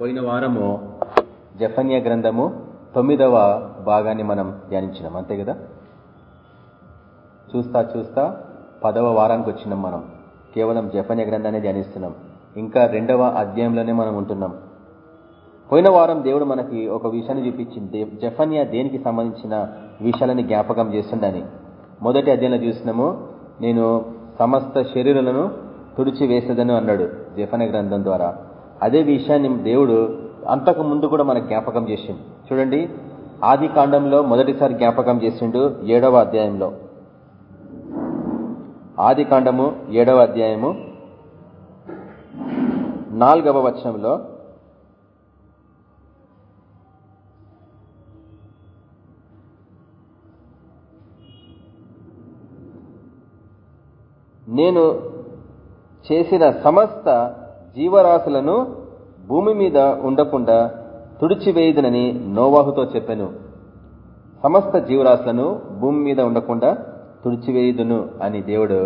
పోయిన వారము జపనీయ గ్రంథము తొమ్మిదవ భాగాన్ని మనం ధ్యానించినాం. అంతే కదా? చూస్తా చూస్తా పదవ వారానికి వచ్చినాం మనం. కేవలం జపనీయ గ్రంథాన్ని ధ్యానిస్తున్నాం. ఇంకా రెండవ అధ్యాయంలోనే మనం ఉంటున్నాం. పోయిన వారం దేవుడు మనకి ఒక విషయాన్ని చూపించింది. జఫన్యా దేనికి సంబంధించిన విషయాలని జ్ఞాపకం చేస్తుండని మొదటి అధ్యయనం చూసినాము. నేను సమస్త శరీరాలను తుడిచి వేసేదని అన్నాడు జఫన గ్రంథం ద్వారా. అదే విషయాన్ని దేవుడు అంతకు ముందు కూడా మనకు జ్ఞాపకం చేసిండు. చూడండి ఆది కాండంలో మొదటిసారి జ్ఞాపకం చేసిండు ఏడవ అధ్యాయంలో. ఆది కాండము ఏడవ అధ్యాయము నాలుగవ వచనంలో నేను చేసిన సమస్త జీవరాశులను భూమి మీద ఉండకుండా తుడిచివేయుదునని నోవాహుతో చెప్పాను. సమస్త జీవరాశులను భూమి మీద ఉండకుండా తుడిచివేయుదును అని దేవుడు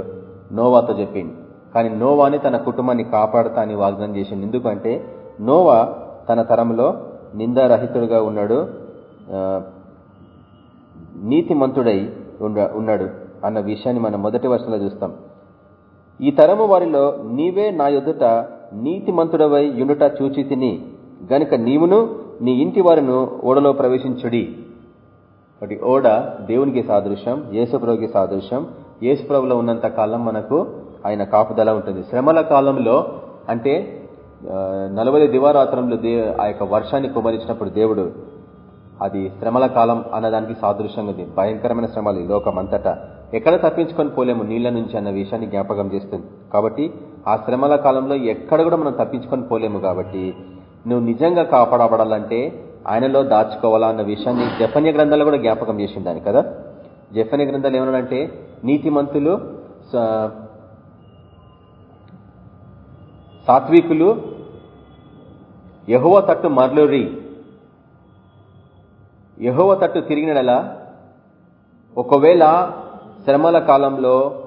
నోవాతో చెప్పింది కానీ నోవాని తన కుటుంబాన్ని కాపాడుతా అని వాగ్దానం చేసింది ఎందుకంటే నోవా తన తరంలో నిందారహితుడుగా ఉన్నాడు నీతిమంతుడై ఉన్నాడు అన్న విషయాన్ని మనం మొదటి వర్షంలో చూస్తాం. ఈ తరము వారిలో నీవే నా ఎదుట నీతిమంతుడవై యుండుట చూచి తిని గనుక నీవును నీ ఇంటి వారిను ఓడలో ప్రవేశించుడి. ఒకటి ఓడ దేవునికి సాదృశ్యం యేసుప్రభుకి సాదృశ్యం. యేసుప్రభులో ఉన్నంత కాలం మనకు ఆయన కాపుదల ఉంటుంది. శ్రమల కాలంలో అంటే నలభై దివారాత్రంలో ఆ యొక్క వర్షాన్ని కుమరించినప్పుడు దేవుడు అది శ్రమల కాలం అన్నదానికి సాదృశ్యంగా ఉంది. భయంకరమైన శ్రమలు ఈ లోకం అంతటా ఎక్కడ తప్పించుకొని పోలేము నీళ్ళ నుంచి అన్న విషయాన్ని జ్ఞాపకం చేస్తుంది. కాబట్టి ఆ శ్రమల కాలంలో ఎక్కడ కూడా మనం తప్పించుకొని పోలేము కాబట్టి నువ్వు నిజంగా కాపాడబడాలంటే ఆయనలో దాచుకోవాలా అన్న విషయాన్ని జఫన్య గ్రంథాలు కూడా జ్ఞాపకం చేసిందాని కదా? జఫన్య గ్రంథాలు ఏమన్నాడంటే నీతిమంతులు సాత్వికులు యహువ తట్టు మర్లురి. యహోవ తట్టు తిరిగినలా ఒకవేళ శ్రమల కాలంలో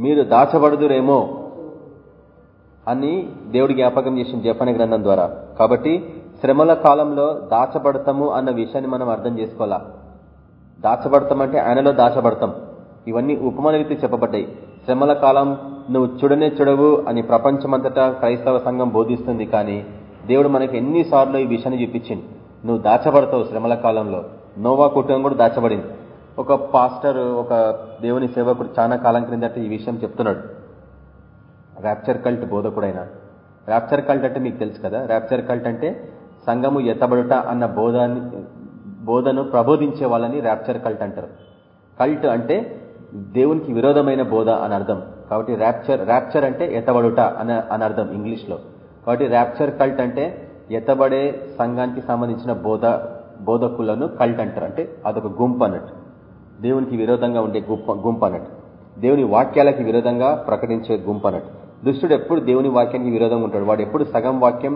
మీరు దాచబడుదురేమో అని దేవుడు జ్ఞాపకం చేసిన జపన గ్రంథం ద్వారా. కాబట్టి శ్రమల కాలంలో దాచబడతాము అన్న విషయాన్ని మనం అర్థం చేసుకోవాలా? దాచబడతామంటే ఆయనలో దాచబడతాం. ఇవన్నీ ఉపమాన రీతి చెప్పబడ్డాయి. శ్రమల కాలం నువ్వు చూడనే చూడవు అని ప్రపంచమంతటా క్రైస్తవ సంఘం బోధిస్తుంది కానీ దేవుడు మనకి ఎన్నిసార్లు ఈ విషయాన్ని చూపించింది నువ్వు దాచబడతావు శ్రమల కాలంలో. నోవా కుటుంబం కూడా దాచబడింది. ఒక పాస్టర్ ఒక దేవుని సేవకుడు చాలా కాలం క్రిందట ఈ విషయం చెప్తున్నాడు. ర్యాప్చర్ కల్ట్ బోధకుడైన. ర్యాప్చర్ కల్ట్ అంటే మీకు తెలుసు కదా? ర్యాప్చర్ కల్ట్ అంటే సంఘము ఎత్తబడుట అన్న బోధాన్ని బోధను ప్రబోధించే వాళ్ళని ర్యాప్చర్ కల్ట్ అంటారు. కల్ట్ అంటే దేవునికి విరోధమైన బోధ అని అర్థం. కాబట్టి ర్యాప్చర్ ర్యాప్చర్ అంటే ఎత్తబడుట అని అని అర్థం ఇంగ్లీష్లో. కాబట్టి ర్యాప్చర్ కల్ట్ అంటే ఎత్తబడే సంఘానికి సంబంధించిన బోధ బోధకులను కల్ట్ అంటారు. అంటే అదొక గుంపు అన్నట్టు. దేవునికి విరోధంగా ఉండే గుంపు అన్నట్టు దేవుని వాక్యాలకి విరోధంగా ప్రకటించే గుంపు అన్నట్టు దుష్టుడు ఎప్పుడు దేవుని వాక్యానికి విరోధంగా ఉంటాడు? వాడు ఎప్పుడు సగం వాక్యం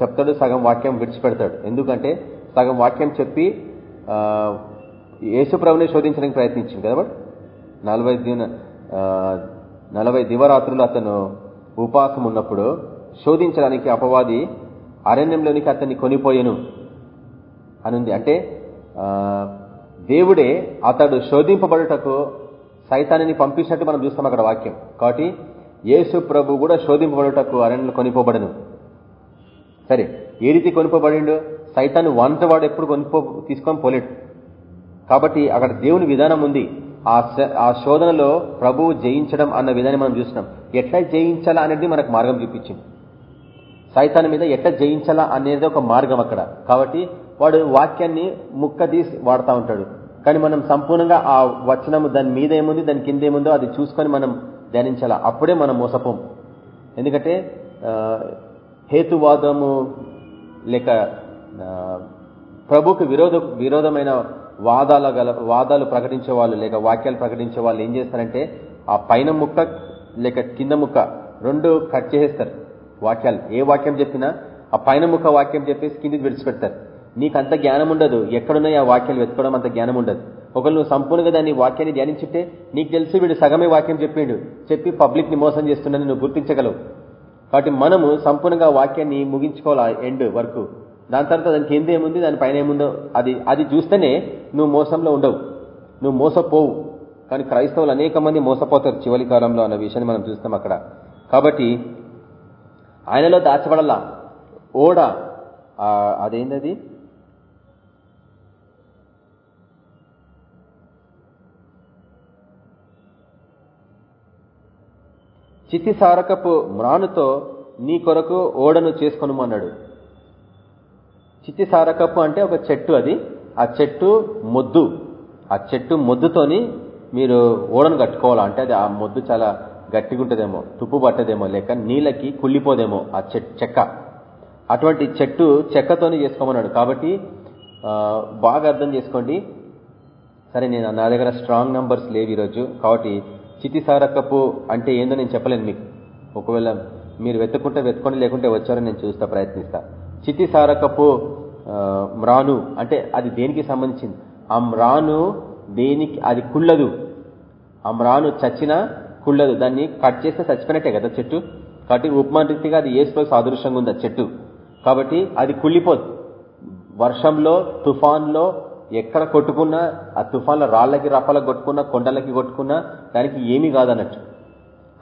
చెప్తాడు సగం వాక్యం విడిచిపెడతాడు. ఎందుకంటే సగం వాక్యం చెప్పి యేసుప్రభుని శోధించడానికి ప్రయత్నించింది కదా బట్ నలభై దిన నలభై దివరాత్రులు అతను ఉపాసం ఉన్నప్పుడు శోధించడానికి అపవాది అరణ్యంలోనికి అతన్ని కొనిపోయాను అనుంది. అంటే దేవుడే అతడు శోధింపబడుటకు సైతాన్ని పంపించినట్టు మనం చూస్తాం అక్కడ వాక్యం. కాబట్టి యేసు ప్రభు కూడా శోధింపబడుటకు అరణ్యంలో కొనిపోబడను. సరే ఏ రీతి కొనిపోబడిండు? సైతాన్ని వంటవాడు ఎప్పుడు కొనిపో తీసుకొని పోలేడు. కాబట్టి అక్కడ దేవుని విధానం ఉంది. ఆ శోధనలో ప్రభువు జయించడం అన్న విధానం మనం చూసినాం ఎట్లా జయించాలా అనేది మనకు మార్గం చూపించింది. సైతాన్ మీద ఎట్లా జయించాలా అనేది ఒక మార్గం అక్కడ. కాబట్టి వాడు వాక్యాన్ని ముక్క తీసి వాడుతూ ఉంటాడు. కానీ మనం సంపూర్ణంగా ఆ వచనము దాని మీద ఏముంది దాని కింద ఏముందో అది చూసుకొని మనం ధ్యానించాల? అప్పుడే మనం మోసపోం. ఎందుకంటే హేతువాదము లేక ప్రభుకు విరోధ విరోధమైన వాదాల గల వాదాలు ప్రకటించే వాళ్ళు లేక వాక్యాలు ప్రకటించే వాళ్ళు ఏం చేస్తారంటే ఆ పైన ముక్క లేక కింద ముక్క రెండు కట్ చేసేస్తారు వాక్యాలు. ఏ వాక్యం చెప్పినా ఆ పైన ముక్క వాక్యం చెప్పేసి కిందికి విడిచిపెడతారు. నీకు అంత జ్ఞానం ఉండదు ఎక్కడున్నాయి ఆ వాక్యాలు వెతుకోవడం అంత జ్ఞానం ఉండదు ఒకరు నువ్వు సంపూర్ణంగా దాన్ని వాక్యాన్ని ధ్యానించుంటే నీకు తెలిసి వీడు సగమే వాక్యం చెప్పిండు. చెప్పి పబ్లిక్ని మోసం చేస్తుండని నువ్వు గుర్తించగలవు. కాబట్టి మనము సంపూర్ణంగా వాక్యాన్ని ముగించుకోవాలి ఎండ్ వరకు? దాని తర్వాత దానికి కింద ఏముంది? దాని పైన ఏముందో? అది అది చూస్తేనే నువ్వు మోసంలో ఉండవు. నువ్వు మోసపోవు. కానీ క్రైస్తవులు అనేక మంది మోసపోతారు చివరి కాలంలో అన్న విషయాన్ని మనం చూస్తాం అక్కడ. కాబట్టి ఆయనలో దాచబడలా. ఓడ అదేంటది చితిసారకపు మ్రానుతో నీ కొరకు ఓడను చేసుకొనుమన్నాడు. చితిసారకపు అంటే ఒక చెట్టు అది. ఆ చెట్టు మొద్దు. ఆ చెట్టు మొద్దుతోని మీరు ఓడను కట్టుకోవాలా అంటే అది ఆ మొద్దు చాలా గట్టిగా ఉంటుందేమో తుప్పు పట్టదేమో లేక నీళ్ళకి కుళ్ళిపోదేమో ఆ చెక్క. అటువంటి చెట్టు చెక్కతోని చేసుకోమన్నాడు. కాబట్టి బాగా అర్థం చేసుకోండి. సరే నేను నా దగ్గర స్ట్రాంగ్ నంబర్స్ లేవు ఈరోజు. కాబట్టి చితిసారకపు అంటే ఏందో నేను చెప్పలేను మీకు. ఒకవేళ మీరు వెతుక్కుంటే వెతుకొని లేకుంటే వచ్చారని నేను చూస్తా ప్రయత్నిస్తా. చితిసారకపు మ్రాను అంటే అది దేనికి సంబంధించింది? ఆ మ్రాను దేనికి అది కుళ్ళదు. ఆ మ్రాను చచ్చినా కుళ్ళదు. దాన్ని కట్ చేస్తే చచ్చిపోయినట్టే కదా చెట్టు. కాబట్టి ఉపమాన అది ఏసులో సాదృశ్యంగా ఉంది ఆ చెట్టు. కాబట్టి అది కుళ్ళిపోదు. వర్షంలో తుఫాన్లో ఎక్కడ కొట్టుకున్నా ఆ తుఫాన్ల రాళ్ళకి రప్పలకు కొట్టుకున్నా కొండలకి కొట్టుకున్నా దానికి ఏమీ కాదన్నట్టు.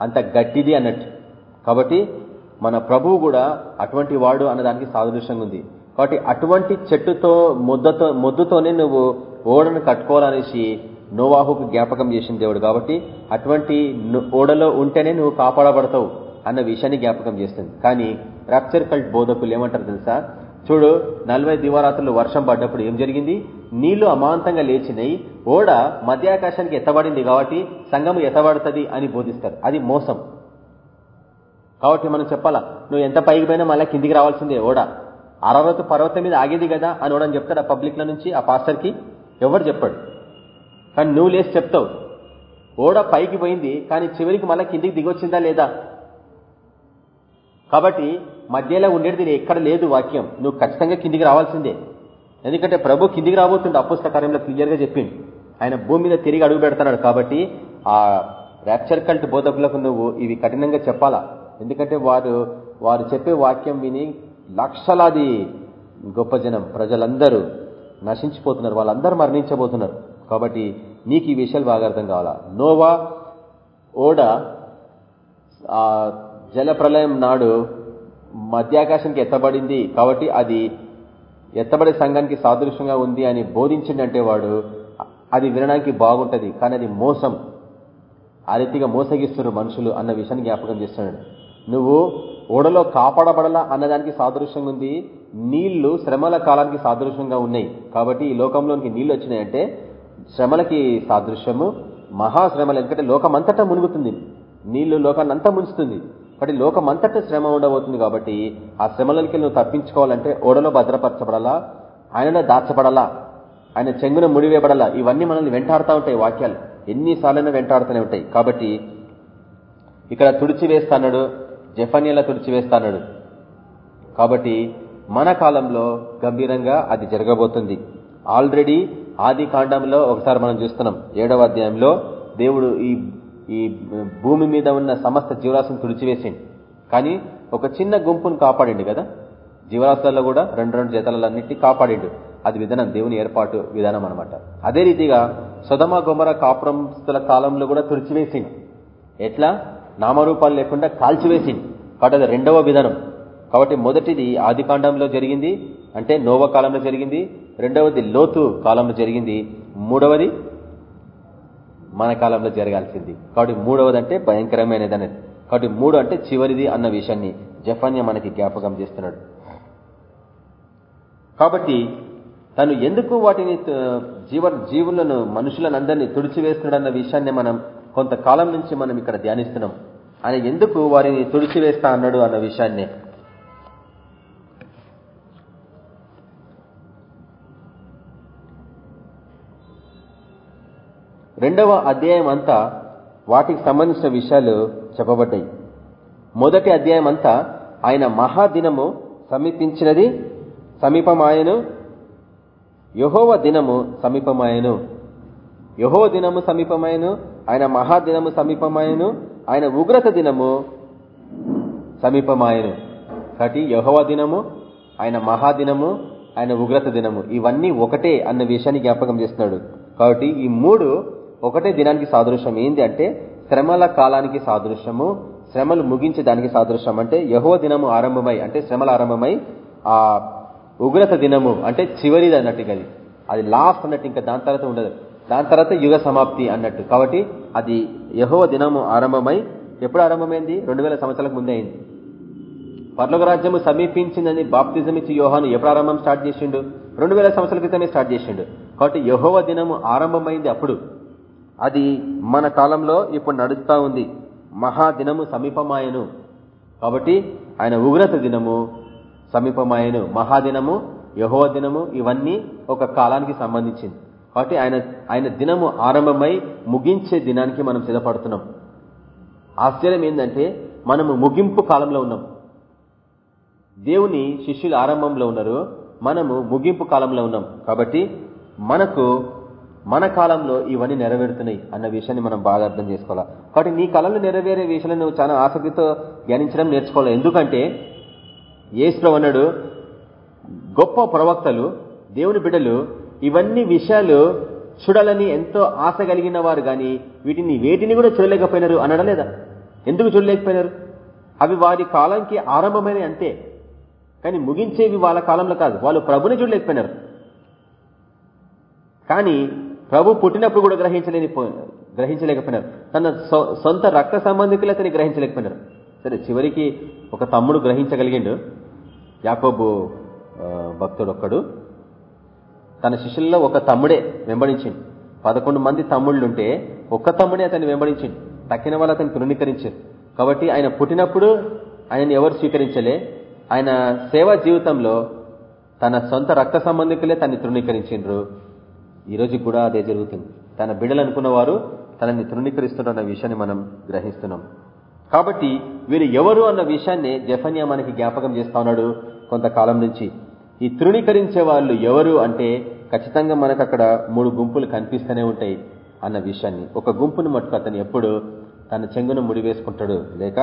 అంత గట్టిది అన్నట్టు. కాబట్టి మన ప్రభువు కూడా అటువంటి వాడు అన్నదానికి సాదృశ్యంగా ఉంది. కాబట్టి అటువంటి చెట్టుతో ముద్దతో ముద్దుతోనే నువ్వు ఓడను కట్టుకోవాలనేసి నోవాహుకు జ్ఞాపకం చేసిన దేవుడు. కాబట్టి అటువంటి ఓడలో ఉంటేనే నువ్వు కాపాడబడతావు అన్న విషయాన్ని జ్ఞాపకం చేస్తుంది. కానీ రాప్చర్ కల్ట్ బోధకులు ఏమంటారు తెలుసా? చూడు నలభై దివారాత్రులు వర్షం పడ్డప్పుడు ఏం జరిగింది? నీళ్ళు అమాంతంగా లేచినాయి ఓడ మధ్యాకాశానికి ఎత్తబడింది కాబట్టి సంఘము ఎత్తబడుతుంది అని బోధిస్తారు. అది మోసం. కాబట్టి మనం చెప్పాలా నువ్వు ఎంత పైకి పోయినా మళ్ళీ కిందికి రావాల్సిందే ఓడ. అరవత్ పర్వతం మీద ఆగేది కదా అని ఓడని చెప్తాడు ఆ పబ్లిక్ నుంచి ఆ పాస్టర్కి. ఎవరు చెప్పాడు? కానీ నువ్వు లేచి చెప్తావు. ఓడ పైకి పోయింది కానీ చివరికి మళ్ళీ కిందికి దిగొచ్చిందా లేదా? కాబట్టి మధ్యలో ఉండేది ఎక్కడ లేదు వాక్యం. నువ్వు ఖచ్చితంగా కిందికి రావాల్సిందే. ఎందుకంటే ప్రభు కిందికి రాబోతుండే అపుస్తకార్యంలో క్లియర్ క్లియర్గా చెప్పింది ఆయన భూమి మీద తిరిగి అడుగు పెడుతున్నాడు కాబట్టి ఆ ర్యాప్చర్ కల్ట్ బోధకులకు నువ్వు ఇవి కఠినంగా చెప్పాలా? ఎందుకంటే వారు వారు చెప్పే వాక్యం విని లక్షలాది గొప్ప జనం ప్రజలందరూ నశించిపోతున్నారు. వాళ్ళందరూ మరణించబోతున్నారు. కాబట్టి నీకు ఈ విషయాలు బాగా అర్థం కావాలా? నోవా ఓడ జల ప్రళయం నాడు మధ్యాకాశానికి ఎత్తబడింది. కాబట్టి అది ఎత్తబడే సంఘానికి సాదృశ్యంగా ఉంది అని బోధించిండంటే వాడు అది వినడానికి బాగుంటది. కానీ అది మోసం. ఆ రీతిగా మోసగిస్తున్నారు మనుషులు అన్న విషయాన్ని జ్ఞాపకం చేస్తున్నాడు. నువ్వు ఓడలో కాపాడబడలా అన్నదానికి సాదృశ్యంగా ఉంది. నీళ్ళు శ్రమల కాలానికి సాదృశ్యంగా ఉన్నాయి. కాబట్టి ఈ లోకంలోనికి నీళ్ళు వచ్చినాయంటే శ్రమలకి సాదృశ్యము. మహాశ్రమలు ఎందుకంటే లోకమంతటా మునుగుతుంది. నీళ్ళు లోకాన్ని అంతా ముంచుతుంది. కాబట్టి లోకమంతట శ్రమ ఉండబోతుంది కాబట్టి ఆ శ్రమలకి నువ్వు తప్పించుకోవాలంటే ఓడలో భద్రపరచబడాలా? ఆయనలో దాచబడాలా? ఆయన చెంగున ముడివేయబడాలా ఇవన్నీ మనల్ని వెంటాడుతూ ఉంటాయి వాక్యాలు. ఎన్నిసార్లైనా వెంటాడుతూనే ఉంటాయి. కాబట్టి ఇక్కడ తుడిచివేస్తాడు జఫన్యలా తుడిచివేస్తాడు కాబట్టి మన కాలంలో గంభీరంగా అది జరగబోతుంది. ఆల్రెడీ ఆది కాండంలో ఒకసారి మనం చూస్తున్నాం. ఏడవ అధ్యాయంలో దేవుడు ఈ ఈ భూమి మీద ఉన్న సమస్త జీవరాశిని తుడిచివేసిండు కానీ ఒక చిన్న గుంపును కాపాడిండు కదా. జీవరాశులలో కూడా రెండు రెండు జతలన్నింటినీ కాపాడిండు. అది విధానం దేవుని ఏర్పాటు విధానం అనమాట అదే రీతిగా సుధమ గుమర కాపురంస్తుల కాలంలో కూడా తుడిచివేసింది ఎట్లా? నామరూపాలు లేకుండా కాల్చివేసింది కాబట్టి అది రెండవ విధానం. కాబట్టి మొదటిది ఆది జరిగింది అంటే నోవ కాలంలో జరిగింది రెండవది లోతు కాలంలో జరిగింది మూడవది మన కాలంలో జరగాల్సింది. కాబట్టి మూడవది అంటే భయంకరమైనది అనేది కాబట్టి మూడు అంటే చివరిది అన్న విషయాన్ని జఫన్య మనకి జ్ఞాపకం చేస్తున్నాడు. కాబట్టి తను ఎందుకు వాటిని జీవ జీవులను మనుషులను అందరినీ తుడిచివేస్తున్నాడు అన్న విషయాన్ని మనం కొంతకాలం నుంచి మనం ఇక్కడ ధ్యానిస్తున్నాం. ఆయన ఎందుకు వారిని తుడిచివేస్తా అన్నాడు అన్న విషయాన్నే రెండవ అధ్యాయం అంతా వాటికి సంబంధించిన విషయాలు చెప్పబడ్డాయి. మొదటి అధ్యాయం అంతా ఆయన మహాదినము సమీపించినది సమీపమాయను యహోవ దినము సమీపమాయను. యహోవ దినము సమీపమాయను ఆయన మహాదినము సమీపమాయను ఆయన ఉగ్రత దినము సమీపమాయను. కాబట్టి యహోవ దినము ఆయన మహాదినము ఆయన ఉగ్రత దినము. ఇవన్నీ ఒకటే అన్న విషయాన్ని జ్ఞాపకం చేస్తున్నాడు. కాబట్టి ఈ మూడు ఒకటే దినానికి సాదృశ్యం ఏంది అంటే శ్రమల కాలానికి సాదృశ్యము శ్రమలు ముగించే దానికి సాదృశ్యం అంటే యహో దినము ఆరంభమై అంటే శ్రమల ఆరంభమై ఆ ఉగ్రత దినము అంటే చివరిది అన్నట్టు అది. అది లాస్ట్ అన్నట్టు ఇంకా దాని తర్వాత ఉండదు. దాని తర్వాత యుగ సమాప్తి అన్నట్టు. కాబట్టి అది యహో దినము ఆరంభమై ఎప్పుడు ఆరంభమైంది? రెండు వేల సంవత్సరాలకు ముందే అయింది. పర్లోక రాజ్యము సమీపించిందని బాప్తిజం ఇచ్చి యోహాను ఎప్పుడు ఆరంభం స్టార్ట్ చేసిండు? రెండు వేల సంవత్సరాల క్రితమే స్టార్ట్ చేసిండు. కాబట్టి యహోవ దినము ఆరంభమైంది అప్పుడు. అది మన కాలంలో ఇప్పుడు నడుస్తూ ఉంది. మహాదినము సమీపమాయను. కాబట్టి ఆయన ఉగ్రత దినము సమీపమాయను. మహాదినము యహోవ దినము ఇవన్నీ ఒక కాలానికి సంబంధించింది. కాబట్టి ఆయన ఆయన దినము ఆరంభమై ముగించే దినానికి మనం సిద్ధపడుతున్నాం. ఆశ్చర్యం ఏంటంటే మనము ముగింపు కాలంలో ఉన్నాం. దేవుని శిష్యులు ఆరంభంలో ఉన్నారు. మనము ముగింపు కాలంలో ఉన్నాం. కాబట్టి మనకు మన కాలంలో ఇవన్నీ నెరవేరుతున్నాయి అన్న విషయాన్ని మనం బాగా అర్థం చేసుకోవాలి? కాబట్టి నీ కాలంలో నెరవేరే విషయాలను నువ్వు చాలా ఆసక్తితో ధ్యానించడం నేర్చుకోవాలి. ఎందుకంటే ఏసు అన్నాడు గొప్ప ప్రవక్తలు దేవుని బిడ్డలు ఇవన్నీ విషయాలు చూడాలని ఎంతో ఆశ కలిగిన వారు కానీ వీటిని వేటిని కూడా చూడలేకపోయినారు అనడం లేదా? ఎందుకు చూడలేకపోయినారు? అవి వారి కాలంకి ఆరంభమైన అంతే. కానీ ముగించేవి వాళ్ళ కాలంలో కాదు. వాళ్ళు ప్రభుని చూడలేకపోయినారు. కానీ ప్రభు పుట్టినప్పుడు కూడా గ్రహించలేని గ్రహించలేకపోయినారు. తన సొంత రక్త సంబంధికులు అతని గ్రహించలేకపోయినారు. సరే చివరికి ఒక తమ్ముడు గ్రహించగలిగిండు. యాకోబు భక్తుడు ఒక్కడు తన శిష్యుల్లో ఒక తమ్ముడే వెంబడించింది పదకొండు మంది తమ్ముళ్ళుంటే ఒక్క తమ్ముడే అతన్ని వెంబడించింది తక్కిన వాళ్ళు అతను తృణీకరించారు. కాబట్టి ఆయన పుట్టినప్పుడు ఆయనని ఎవరు స్వీకరించలే? ఆయన సేవా జీవితంలో తన సొంత రక్త సంబంధికులే తన్ని తృణీకరించిండ్రు. ఈ రోజు కూడా అదే జరుగుతుంది. తన బిడ్డలు అనుకున్నవారు తనని తృణీకరిస్తున్న విషయాన్ని మనం గ్రహిస్తున్నాం. కాబట్టి వీరు ఎవరు అన్న విషయాన్ని జఫన్యా మనకి జ్ఞాపకం చేస్తా ఉన్నాడు కొంతకాలం నుంచి. ఈ తృణీకరించే వాళ్ళు ఎవరు అంటే ఖచ్చితంగా మనకు అక్కడ మూడు గుంపులు కనిపిస్తూనే ఉంటాయి అన్న విషయాన్ని. ఒక గుంపును మట్టుకు అతను ఎప్పుడు తన చెంగును ముడివేసుకుంటాడు లేక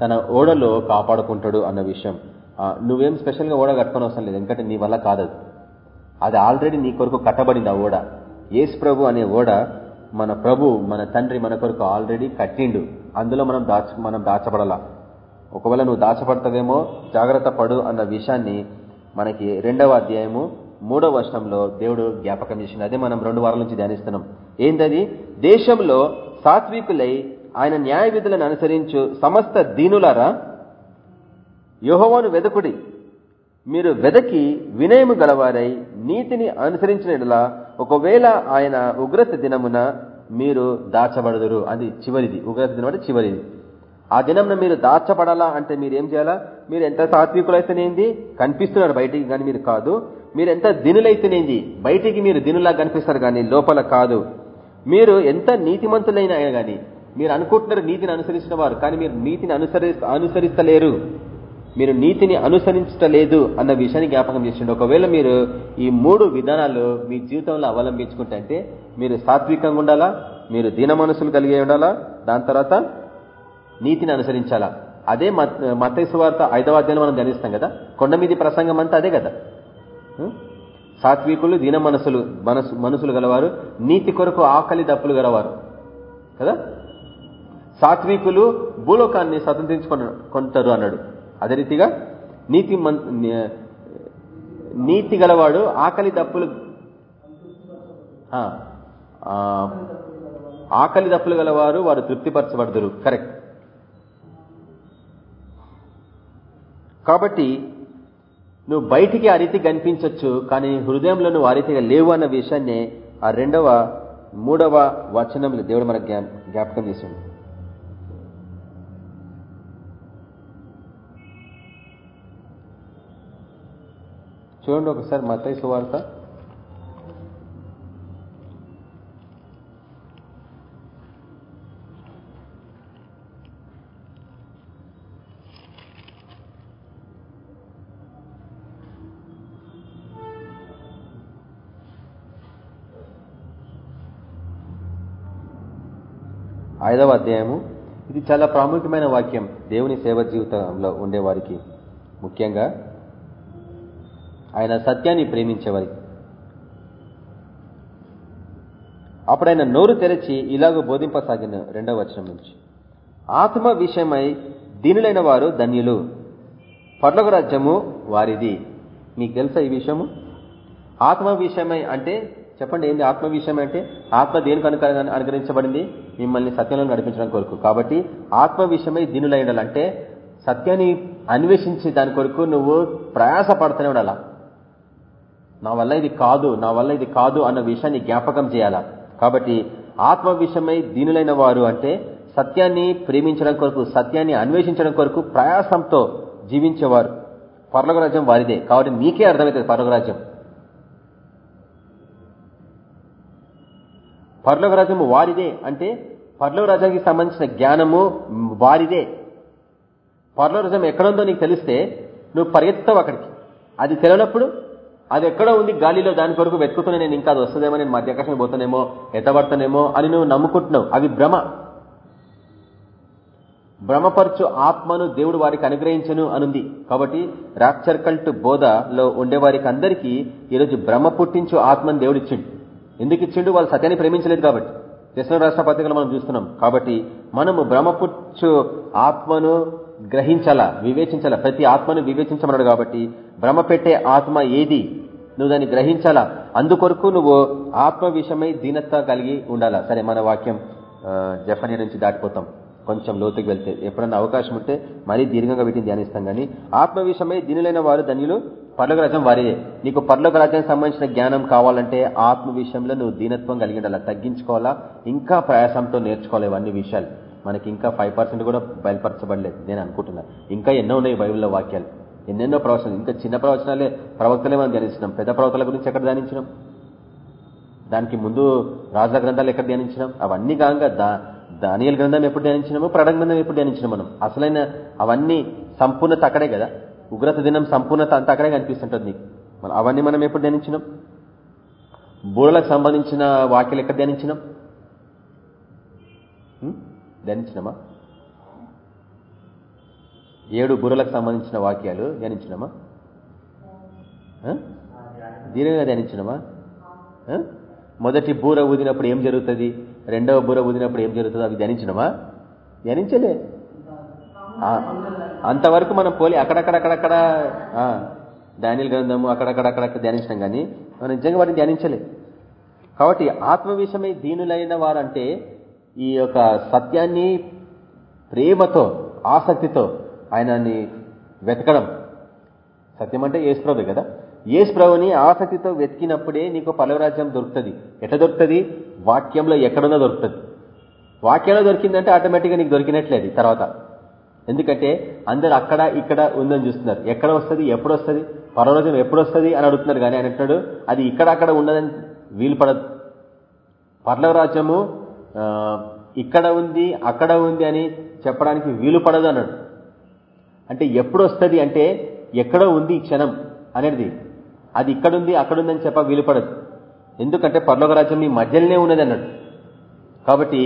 తన ఓడలో కాపాడుకుంటాడు అన్న విషయం. నువ్వేం స్పెషల్గా ఓడ కట్టుకొని అవసరం లేదు ఎందుకంటే నీ వల్ల కాదది. అది ఆల్రెడీ నీ కొరకు కట్టబడింది ఆ ఓడ. ఏసు ప్రభు అనే ఓడ మన ప్రభు మన తండ్రి మన కొరకు ఆల్రెడీ కట్టిండు. అందులో మనం దాచ మనం దాచబడాలా. ఒకవేళ నువ్వు దాచబడతావేమో జాగ్రత్త పడు అన్న విషయాన్ని మనకి రెండవ అధ్యాయము మూడవ వర్షంలో దేవుడు జ్ఞాపకం చేసింది అదే మనం రెండు వారాల నుంచి ధ్యానిస్తున్నాం. ఏంటది దేశంలో సాత్వికులై ఆయన న్యాయ విధులను అనుసరించు సమస్త దీనులారా? యోహోవాను వెదకుడి. మీరు వెదకి వినయము గలవారై నీతిని అనుసరించిన ఒకవేళ ఆయన ఉగ్రత దినమున మీరు దాచబడదురు. అది చివరిది. ఉగ్రత దినం అంటే చివరిది. ఆ దినం మీరు దాచబడాలా అంటే మీరు ఏం చేయాలా? మీరు ఎంత సాత్వికులైతేనేంది? కనిపిస్తున్నారు బయటికి కానీ మీరు కాదు. మీరు ఎంత దినులైతేనేంది? బయటికి మీరు దినులా కనిపిస్తారు కానీ లోపల కాదు. మీరు ఎంత నీతిమంతులైనా కానీ మీరు అనుకుంటున్నారు నీతిని అనుసరించిన వారు కానీ మీరు నీతిని అనుసరి అనుసరిస్తలేరు. మీరు నీతిని అనుసరించలేదు అన్న విషయాన్ని జ్ఞాపకం చేసిండు. ఒకవేళ మీరు ఈ మూడు విధానాలు మీ జీవితంలో అవలంబించుకుంటే మీరు సాత్వికంగా ఉండాలా? మీరు దీన మనసులు కలిగి ఉండాలా? దాని తర్వాత నీతిని అనుసరించాలా? అదే మతేసు వార్త ఐదవ అధ్యాయం మనం ధ్యానిస్తాం కదా? కొండ మీది ప్రసంగం అంతా అదే కదా? సాత్వికులు దీన మనసులు మనసు మనసులు గలవారు నీతి కొరకు ఆకలి దప్పులు గలవారు. కదా? సాత్వికులు భూలోకాన్ని స్వతంత్రించుకుంటారు అన్నాడు. అదే రీతిగా నీతి నీతి గలవాడు ఆకలి దప్పులు ఆకలి దప్పులు గలవారు వారు తృప్తిపరచబడదురు. కరెక్ట్. కాబట్టి నువ్వు బయటికి ఆ రీతి కనిపించవచ్చు కానీ హృదయంలో నువ్వు ఆ రీతిగా లేవు అన్న విషయాన్ని ఆ రెండవ మూడవ వచనంలో దేవుడు మనకు జ్ఞాపకం చేసింది చూడండి ఒకసారి మతయ్య సువార్త ఐదవ అధ్యాయము. ఇది చాలా ప్రాముఖ్యమైన వాక్యం. దేవుని సేవ జీవితంలో ఉండేవారికి. ముఖ్యంగా ఆయన సత్యాన్ని ప్రేమించేవారి. అప్పుడు ఆయన నోరు తెరచి ఇలాగ బోధింపసాగిన రెండవ వచనం నుంచి. ఆత్మ విషయమై దీనులైన వారు ధన్యులు. పర్లోక రాజ్యము వారిది. మీకు తెలుసా ఈ విషయము? ఆత్మ విషయమై అంటే చెప్పండి ఏంది ఆత్మ విషయం అంటే? ఆత్మ దేనికి అనుక అనుగ్రహించబడింది? మిమ్మల్ని సత్యంలో నడిపించడం కొరకు. కాబట్టి ఆత్మ విషయమై దీనులై ఉండాలంటే సత్యాన్ని అన్వేషించి దాని కొరకు నువ్వు ప్రయాస పడుతూనే ఉండాలా? నా వల్ల ఇది కాదు నా వల్ల ఇది కాదు అన్న విషయాన్ని జ్ఞాపకం చేయాలా? కాబట్టి ఆత్మ విషయమై దీనులైన వారు అంటే సత్యాన్ని ప్రేమించడం కొరకు సత్యాన్ని అన్వేషించడం కొరకు ప్రయాసంతో జీవించేవారు. పర్లోకరాజ్యం వారిదే. కాబట్టి మీకే అర్థమవుతుంది పర్లోక రాజ్యం. వారిదే అంటే పర్లోకరాజ్యానికి సంబంధించిన జ్ఞానము వారిదే. పర్లోకరాజ్యం ఎక్కడుందో నీకు తెలిస్తే నువ్వు పరిగెత్తావు అక్కడికి. అది తెలియనప్పుడు అది ఎక్కడో ఉంది గాలిలో దాని కొరకు వెతుకుతున్నా నేను ఇంకా అది వస్తుందేమో నేను మధ్యాకాశం పోతానేమో ఎత్తబడతానేమో అని నువ్వు నమ్ముకుంటున్నావు. అవి భ్రమ. భ్రమపరచు ఆత్మను దేవుడు వారికి అనుగ్రహించను అనుంది. కాబట్టి రాప్చర్ కల్ట్ బోధలో ఉండే వారికి అందరికీ ఈరోజు భ్రమ పుట్టించు ఆత్మను దేవుడు ఇచ్చిండు. ఎందుకు ఇచ్చిండు? వాళ్ళు సత్యాన్ని ప్రేమించలేదు కాబట్టి. దశ రాష్ట్ర పత్రికలు మనం చూస్తున్నాం. కాబట్టి మనము భ్రమపుచ్చు ఆత్మను గ్రహించాలా? వివేచించాలా? ప్రతి ఆత్మను వివేచించమన్నాడు కాబట్టి భ్రమ పెట్టే ఆత్మ ఏది? నువ్వు దాన్ని గ్రహించాలా? అందుకొరకు నువ్వు ఆత్మ విషయమై దీనత్వ కలిగి ఉండాలా? సరే మన వాక్యం జఫనీ నుంచి దాటిపోతాం. కొంచెం లోతుకి వెళ్తే ఎప్పుడన్నా అవకాశం ఉంటే మరీ దీర్ఘంగా వీటిని ధ్యానిస్తాం కానీ ఆత్మ విషయమై దీనిలైన వారు ధన్యులు పర్లోక రాజ్యం వారియే నీకు పర్లోక రాజ్యానికి సంబంధించిన జ్ఞానం కావాలంటే ఆత్మ విషయంలో నువ్వు దీనత్వం కలిగి ఉండాలా? తగ్గించుకోవాలా? ఇంకా ప్రయాసంతో నేర్చుకోవాలి ఇవన్నీ విషయాలు? మనకి ఇంకా ఫైవ్ కూడా బయలుపరచబడలేదు. నేను అనుకుంటున్నా. ఇంకా ఎన్నో ఉన్నాయి బైబిల్లో వాక్యాలు. ఎన్నెన్నో ప్రవచనాలు. ఇంకా చిన్న ప్రవచనాలే ప్రవక్తలే మనం ధ్యానించినాం. పెద్ద ప్రవక్తల గురించి ఎక్కడ ధ్యానించినాం? దానికి ముందు రాజ గ్రంథాలు ఎక్కడ ధ్యానించినాం? అవన్నీ కాగా దానియల్ గ్రంథం ఎప్పుడు ధ్యానించినామో? ప్రణ గ్రంథం ఎప్పుడు ధ్యానించినాం మనం? అసలైన అవన్నీ సంపూర్ణత అక్కడే కదా? ఉగ్రత దినం సంపూర్ణత అంత అక్కడే కనిపిస్తుంటుంది నీకు. అవన్నీ మనం ఎప్పుడు ధ్యానించినాం? బూరలకు సంబంధించిన వాక్యలు ఎక్కడ ధ్యానించినాం? ధ్యానించినమా? ఏడు బుర్రలకు సంబంధించిన వాక్యాలు ధ్యానించినమా? దీనిగా ధ్యానించినమా? మొదటి బూర ఊదినప్పుడు ఏం జరుగుతుంది? రెండవ బూర ఊదినప్పుడు ఏం జరుగుతుంది అవి ధ్యానించినమా? ధ్యానించలే. అంతవరకు మనం పోలి. అక్కడక్కడక్కడక్కడ డానియల్ గ్రంథము అక్కడక్కడక్కడక్కడ ధ్యానించినాం కానీ మనం నిజంగా వాటిని ధ్యానించలే. కాబట్టి ఆత్మ విషయమై దీనులైన వారంటే ఈ యొక్క సత్యాన్ని ప్రేమతో ఆసక్తితో ఆయనని వెతకడం. సత్యం అంటే ఏసుప్రభు కదా? ఏసుప్రభుని ఆసక్తితో వెతికినప్పుడే నీకు పలవరాజ్యం దొరుకుతుంది. ఎట్లా దొరుకుతుంది? వాక్యంలో ఎక్కడున్నా దొరుకుతుంది. వాక్యంలో దొరికిందంటే ఆటోమేటిక్గా నీకు దొరికినట్లేదు తర్వాత. ఎందుకంటే అందరు అక్కడ ఇక్కడ ఉందని చూస్తున్నారు. ఎక్కడ వస్తుంది? ఎప్పుడు వస్తుంది? పరవరాజ్యం ఎప్పుడు వస్తుంది అని అడుగుతున్నారు. కానీ ఆయన అంటున్నాడు అది ఇక్కడ అక్కడ ఉండదని వీలు పడదు. పర్లవరాజ్యము ఇక్కడ ఉంది అక్కడ ఉంది అని చెప్పడానికి వీలు పడదు అన్నాడు. అంటే ఎప్పుడు వస్తుంది అంటే ఎక్కడో ఉంది ఈ క్షణం అనేది. అది ఇక్కడుంది అక్కడుందని చెప్ప వీలుపడదు ఎందుకంటే పర్లోక రాజ్యం మీ మధ్యలోనే ఉన్నది అన్నాడు. కాబట్టి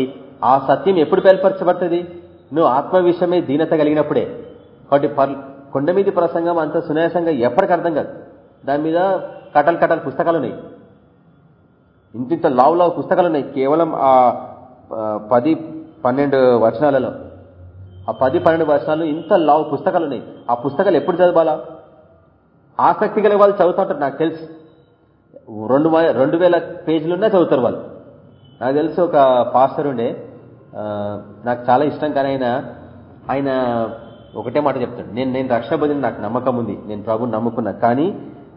ఆ సత్యం ఎప్పుడు బయలుపరచబడుతుంది నువ్వు ఆత్మ విషయమే దీనత కలిగినప్పుడే. కాబట్టి కొండ మీది ప్రసంగం అంత సునాయాసంగా ఎప్పటికి అర్థం కాదు. దాని మీద కటలు కటలు పుస్తకాలు ఉన్నాయి ఇంత లావు లావు పుస్తకాలు ఉన్నాయి కేవలం ఆ పది పన్నెండు వచనాలలో. ఆ పది పన్నెండు వర్షాలు ఇంత లావు పుస్తకాలు ఉన్నాయి ఆ పుస్తకాలు ఎప్పుడు చదవాలా? ఆసక్తి గల వాళ్ళు చదువుతుంటారు నాకు తెలుసు. రెండు రెండు వేల పేజీలున్నా చదువుతారు వాళ్ళు. నాకు తెలుసు ఒక పాస్టర్ ఉండే నాకు చాలా ఇష్టం కానీ ఆయన ఆయన ఒకటే మాట చెప్తాడు. నేను నేను రక్షణ పొందిన నాకు నమ్మకం ఉంది. నేను ప్రభుని నమ్ముకున్నా. కానీ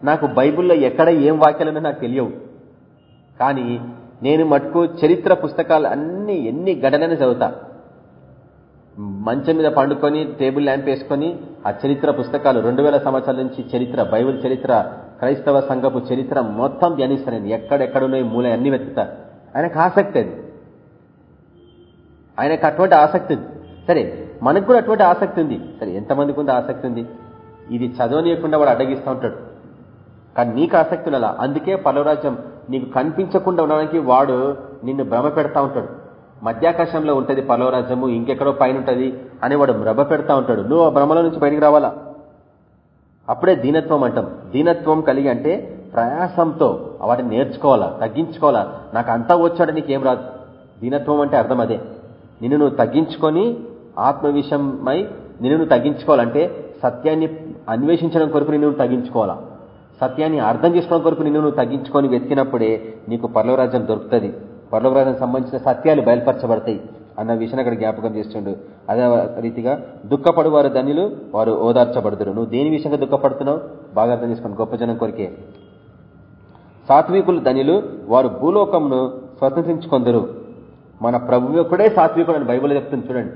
నాకు బైబుల్లో ఎక్కడ ఏం వాక్యాలన్నా నాకు తెలియవు. కానీ నేను మటుకు చరిత్ర పుస్తకాలు అన్ని ఎన్ని ఘటనని చదువుతా. మంచం మీద పండుకొని టేబుల్ ల్యాంప్ వేసుకొని ఆ చరిత్ర పుస్తకాలు రెండు సంవత్సరాల నుంచి చరిత్ర బైబుల్ చరిత్ర క్రైస్తవ సంఘపు చరిత్ర మొత్తం ధ్యానిస్తాను నేను. ఎక్కడెక్కడున్నాయి మూల అన్ని వెతుకుతా. ఆయనకు ఆసక్తి అది. ఆయనకు అటువంటి ఆసక్తి ఉంది. సరే మనకు కూడా అటువంటి ఆసక్తి ఉంది. సరే ఎంతమందికి ఉంది ఆసక్తి ఉంది? ఇది చదవనీయకుండా వాడు అడ్డగిస్తూ ఉంటాడు. కానీ నీకు ఆసక్తి ఉండాలా? అందుకే పలవరాజ్యం నీకు కనిపించకుండా ఉండడానికి వాడు నిన్ను భ్రమ పెడతా ఉంటాడు. మధ్యాకాశంలో ఉంటుంది పర్లోరాజ్యము ఇంకెక్కడో పైన ఉంటుంది అని వాడు భ్రమ పెడతా ఉంటాడు. నువ్వు ఆ భ్రమలో నుంచి బయటికి రావాలా? అప్పుడే దీనత్వం అంటాం. దీనత్వం కలిగి అంటే ప్రయాసంతో వాటిని నేర్చుకోవాలా తగ్గించుకోవాలా? నాకు అంతా వచ్చాడు నీకేం రాదు. దీనత్వం అంటే అర్థం అదే. నిన్ను నువ్వు తగ్గించుకొని ఆత్మ విషయమై నిన్ను నువ్వు తగ్గించుకోవాలంటే సత్యాన్ని అన్వేషించడం కొరకు నిన్ను నువ్వు తగ్గించుకోవాలా? సత్యాన్ని అర్థం చేసుకోవడం కొరకు నిన్ను నువ్వు తగ్గించుకొని వెతికినప్పుడే నీకు పర్లవరాజ్యం దొరుకుతుంది. పర్లవరాజ్యం సంబంధించిన సత్యాలు బయలుపరచబడతాయి అన్న విషయాన్ని అక్కడ జ్ఞాపకం చేస్తుండు. అదే రీతిగా దుఃఖపడు వారు ధనులు వారు ఓదార్చబడుతురు నువ్వు దేని విషయంగా దుఃఖపడుతున్నావు? బాగా అర్థం చేసుకోండి గొప్ప జనం కొరికే. సాత్వికులు ధనులు వారు భూలోకంను స్వతంత్రించుకొందరు. మన ప్రభు ఒక్కడే సాత్వికుడు అని బైబుల్ చెప్తుంది చూడండి.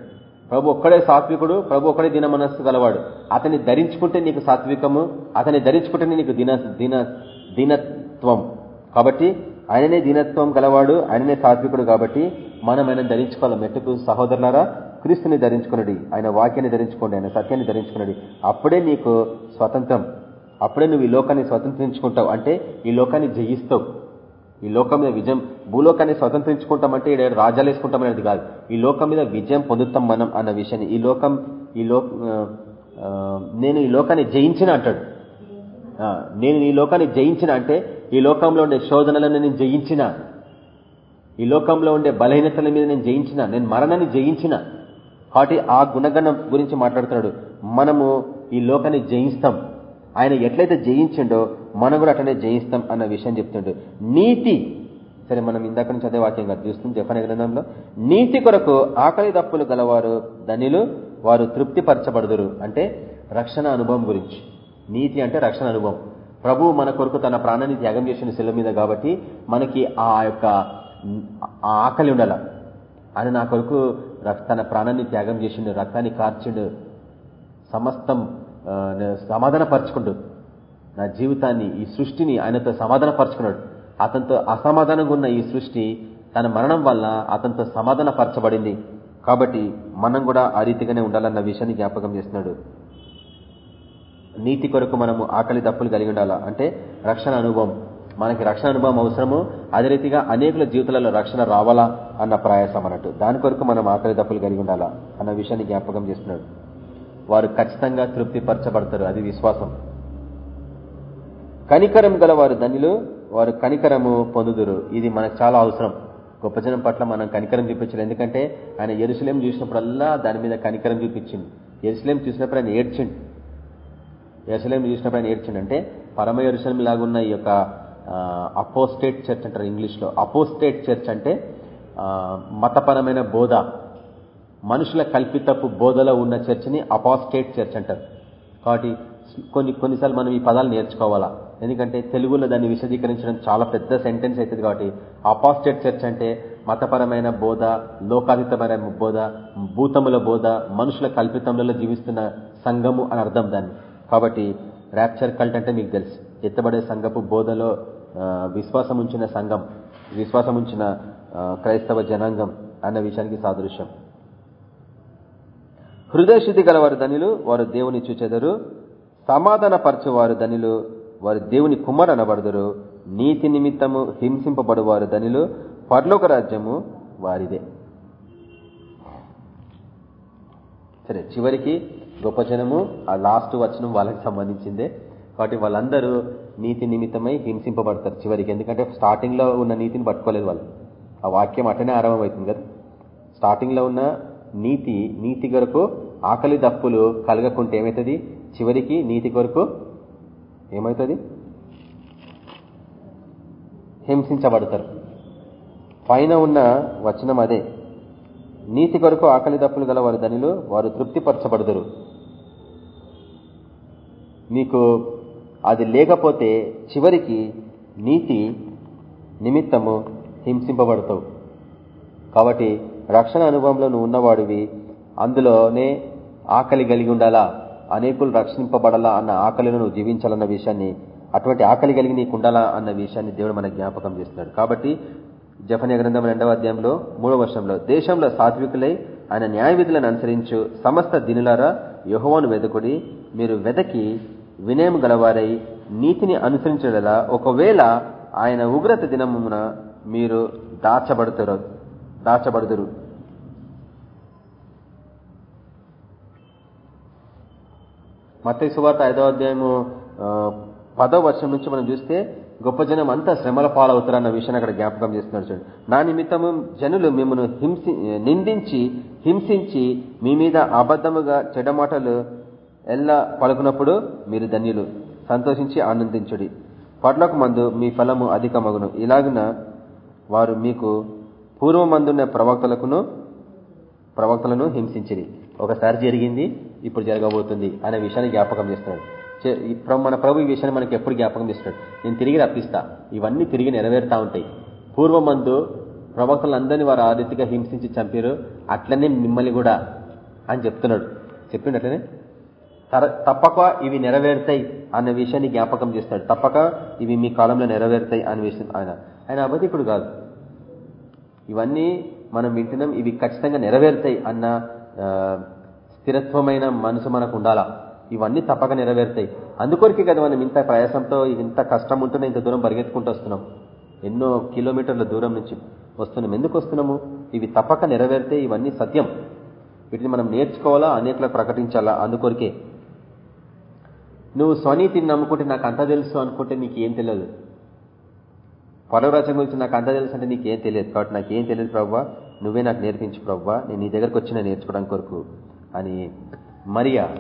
ప్రభు ఒక్కడే సాత్వికుడు ప్రభు ఒక్కడే దిన మనస్సు గలవాడు. అతన్ని ధరించుకుంటే నీకు సాత్వికము అతన్ని ధరించుకుంటే నీకు దిన దిన దీనత్వం. కాబట్టి ఆయననే దీనత్వం గలవాడు ఆయననే సాత్వికుడు కాబట్టి మనం ఆయన ధరించుకోవాలి. మెట్టుకు సహోదరులారా క్రీస్తుని ధరించుకున్నది ఆయన వాక్యాన్ని ధరించుకోండి ఆయన సత్యాన్ని ధరించుకున్నది అప్పుడే నీకు స్వతంత్రం. అప్పుడే నువ్వు ఈ లోకాన్ని స్వతంత్రించుకుంటావు. అంటే ఈ లోకాన్ని జయిస్తావు. ఈ లోకం మీద విజయం భూలోకాన్ని స్వతంత్రించుకుంటామంటే ఇక్కడ రాజాలు వేసుకుంటాం అనేది కాదు. ఈ లోకం మీద విజయం పొందుతాం మనం అన్న విషయాన్ని ఈ లోకం ఈ లో నేను ఈ లోకాన్ని జయించిన అంటాడు. నేను ఈ లోకాన్ని జయించిన అంటే ఈ లోకంలో ఉండే శోధనలను నేను జయించిన. ఈ లోకంలో ఉండే బలహీనతల మీద నేను జయించిన. నేను మరణాన్ని జయించిన. కాబట్టి ఆ గుణగణం గురించి మాట్లాడుతున్నాడు. మనము ఈ లోకాన్ని జయిస్తాం. ఆయన ఎట్లయితే జయించిండో మనం కూడా అట్లనే జయిస్తాం అన్న విషయం చెప్తుండు. నీతి సరే మనం ఇందాక నుంచి అదే వాక్యం కాదు చూస్తుంది జఫన గ్రంథంలో. నీతి కొరకు ఆకలి దప్పులు గలవారు ధనిలు వారు తృప్తిపరచబడుదురు. అంటే రక్షణ అనుభవం గురించి. నీతి అంటే రక్షణ అనుభవం. ప్రభు మన కొరకు తన ప్రాణాన్ని త్యాగం చేసిన శిల మీద కాబట్టి మనకి ఆ యొక్క ఆకలి ఉండాల. ఆయన నా కొరకు తన ప్రాణాన్ని త్యాగం చేసిండు రక్తాన్ని కార్చిండు సమస్తం సమాధానపరచుకుంటు నా జీవితాన్ని ఈ సృష్టిని ఆయనతో సమాధాన పరచుకున్నాడు అతనితో అసమాధానంగా ఉన్న ఈ సృష్టి తన మరణం వల్ల అతనితో సమాధాన పరచబడింది కాబట్టి మనం కూడా ఆ రీతిగానే ఉండాలన్న విషయాన్ని జ్ఞాపకం చేస్తున్నాడు. నీతి కొరకు మనము ఆకలి దప్పులు కలిగి ఉండాలా? అంటే రక్షణ అనుభవం. మనకి రక్షణ అనుభవం అవసరము. అదే రీతిగా అనేకుల జీవితాలలో రక్షణ రావాలా అన్న ప్రయాసం అన్నట్టు. దాని కొరకు మనం ఆకలి దప్పులు కలిగి ఉండాలా అన్న విషయాన్ని జ్ఞాపకం చేస్తున్నాడు. వారు ఖచ్చితంగా తృప్తిపరచబడతారు. అది విశ్వాసం. కనికరం గల వారు ధనిలు వారు కనికరము పొందుదురు. ఇది మనకు చాలా అవసరం. గొప్ప జనం పట్ల మనం కనికరం చూపించాలి. ఎందుకంటే ఆయన ఎరుసలేం చూసినప్పుడల్లా దాని మీద కనికరం చూపించింది ఎరుసలేం చూసినప్పుడు ఆయన ఏడ్చిండు. ఎరుసలేం చూసినప్పుడు ఆయన ఏడ్చిండు. అంటే పరమ ఎరుసలేం లాగున్న ఈ యొక్క అపోస్టేట్ చర్చ్ అంటారు ఇంగ్లీష్లో. అపోస్టేట్ చర్చ్ అంటే మతపరమైన బోధ. మనుషుల కల్పితపు బోధలో ఉన్న చర్చిని అపాస్టేట్ చర్చ్ అంటారు. కాబట్టి కొన్ని కొన్నిసార్లు మనం ఈ పదాలు నేర్చుకోవాలా? ఎందుకంటే తెలుగులో దాన్ని విశదీకరించడం చాలా పెద్ద సెంటెన్స్ అవుతుంది కాబట్టి అపాస్టేట్ చర్చ్ అంటే మతపరమైన బోధ లోకాతీతమైన బోధ భూతముల బోధ మనుషుల కల్పితములలో జీవిస్తున్న సంఘము అని అర్థం దాన్ని. కాబట్టి ర్యాప్చర్ కల్ట్ అంటే మీకు తెలుసు. ఎత్తబడే సంఘపు బోధలో విశ్వాసం ఉంచిన సంఘం విశ్వాసం ఉంచిన క్రైస్తవ జనాంగం అన్న విషయానికి సాదృశ్యం. హృదయశుద్ధి గల వారు ధనులు వారు దేవుని చూచెదరు. సమాధాన వారు ధనులు వారు దేవుని కుమ్మర్ అనబడదురు. నీతి నిమిత్తము హింసింపబడువారు దానిలో పర్లోక రాజ్యము వారిదే. సరే చివరికి గొప్ప జనము ఆ లాస్ట్ వచనం వాళ్ళకి సంబంధించిందే. కాబట్టి వాళ్ళందరూ నీతి నిమిత్తమై హింసింపబడతారు చివరికి. ఎందుకంటే స్టార్టింగ్లో ఉన్న నీతిని పట్టుకోలేదు వాళ్ళు. ఆ వాక్యం అటనే ఆరంభమవుతుంది కదా. స్టార్టింగ్లో ఉన్న నీతి నీతి కొరకు ఆకలి దప్పులు కలగకుంటే ఏమవుతుంది? చివరికి నీతి కొరకు ఏమవుతుంది హింసించబడతారు. పైన ఉన్న వచనం అదే. నీతి కొరకు ఆకలి దప్పులు గల వారి ధనిలో వారు తృప్తిపరచబడదరు. నీకు అది లేకపోతే చివరికి నీతి నిమిత్తము హింసింపబడతావు. కాబట్టి రక్షణ అనుభవంలో నువ్వు ఉన్నవాడివి. అందులోనే ఆకలి కలిగి ఉండాలా? అనేకులు రక్షింపబడాలా అన్న ఆకలిను నువ్వు జీవించాలన్న విషయాన్ని అటువంటి ఆకలి కలిగి నీకుండాలా అన్న విషయాన్ని దేవుడు మనకు జ్ఞాపకం చేస్తున్నాడు. కాబట్టి జఫన్య గ్రంథం రెండవ అధ్యాయంలో మూడవ వర్షంలో దేశంలో సాత్వికులై ఆయన న్యాయ విధులను అనుసరించు సమస్త దినులారా యహోవాను వెదకుడి మీరు వెదకి వినయం గలవారై నీతిని అనుసరించడలా ఒకవేళ ఆయన ఉగ్రత దినమున మీరు దాచబడతారు దాచబడుదురు. మత సువార్త ఐదవ అధ్యాయము పదో వర్షం నుంచి మనం చూస్తే గొప్ప జనం అంతా శ్రమల పాలవుతారన్న విషయాన్ని అక్కడ జ్ఞాపకం చేస్తున్నాడు చూడండి. నా నిమిత్తము జనులు మిమ్మల్ని హింసి నిందించి హింసించి మీ మీద అబద్ధముగా చెడమాటలు ఎల్లా పలుకున్నప్పుడు మీరు ధన్యులు సంతోషించి ఆనందించుడి. పట్లకు మందు మీ ఫలము అధికమగును. ఇలాగున వారు మీకు పూర్వమందున్న ప్రవక్తలకును ప్రవక్తలను హింసించిరి. ఒకసారి జరిగింది ఇప్పుడు జరగబోతుంది అనే విషయాన్ని జ్ఞాపకం చేస్తున్నాడు. మన ప్రభు ఈ విషయాన్ని మనకి ఎప్పుడు జ్ఞాపకం చేస్తున్నాడు. నేను తిరిగి రప్పిస్తా. ఇవన్నీ తిరిగి నెరవేరుతా ఉంటాయి. పూర్వమందు ప్రవక్తలందరినీ వారు ఆ రీతిగా హింసించి చంపారు. అట్లనే మిమ్మల్ని కూడా అని చెప్తున్నాడు. చెప్పిండు అట్లనే? తప్పక ఇవి నెరవేరుతాయి అన్న విషయాన్ని జ్ఞాపకం చేస్తాడు. తప్పక ఇవి మీ కాలంలో నెరవేరుతాయి అనే విషయం ఆయన. ఆయన అబద్ధికుడు కాదు. ఇవన్నీ మనం వింటున్నాం. ఇవి ఖచ్చితంగా నెరవేరుతాయి అన్న స్థిరత్వమైన మనసు మనకు ఉండాలా? ఇవన్నీ తప్పక నెరవేరుతాయి. అందుకొరకే కదా మనం ఇంత ప్రయాసంతో ఇంత కష్టం ఉంటేనే ఇంత దూరం పరిగెత్తుకుంటూ వస్తున్నాం. ఎన్నో కిలోమీటర్ల దూరం నుంచి వస్తున్నాం. ఎందుకు వస్తున్నాము? ఇవి తప్పక నెరవేరితే ఇవన్నీ సత్యం. వీటిని మనం నేర్చుకోవాలా? అనేకలకు ప్రకటించాలా? అందుకొరికే. నువ్వు స్వనీతిని నమ్ముకుంటే నాకు అంత తెలుసు అనుకుంటే నీకేం తెలియదు. పరవరాజం గురించి నాకు అంత తెలుసు అంటే నీకేం తెలియదు. కాబట్టి నాకు ఏం తెలియదు ప్రవ్వా? నువ్వే నాకు నేర్పించు ప్రవ్వా. నేను నీ దగ్గరకు వచ్చిన నేర్చుకోవడానికి కొరకు. అని మరియా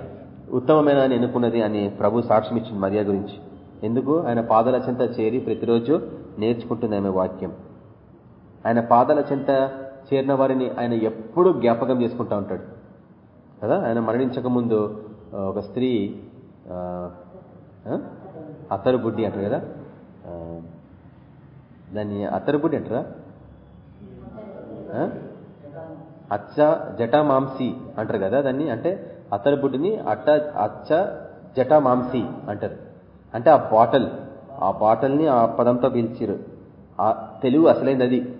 ఉత్తమమైన ఎన్నుకున్నది అని ప్రభు సాక్ష్యం ఇచ్చింది మరియా గురించి. ఎందుకు? ఆయన పాదాల చెంత చేరి ప్రతిరోజు నేర్చుకుంటుంది ఆమె వాక్యం. ఆయన పాదాల చెంత చేరిన వారిని ఆయన ఎప్పుడూ జ్ఞాపకం చేసుకుంటూ ఉంటాడు. కదా? ఆయన మరణించక ముందు ఒక స్త్రీ అత్తరు బుడ్డి అంటారు కదా? దాన్ని అత్తరు బుడ్డి అంటారా? అచ్చ జటామాంసి అంటారు కదా దాన్ని. అంటే అత్తరు బుడ్డిని అట్ట అచ్చ జటామాంసి అంటారు. అంటే ఆ బాటల్ ఆ బాటల్ని ఆ పదంతో పిలిచిరు. ఆ తెలుగు అసలైంది అది.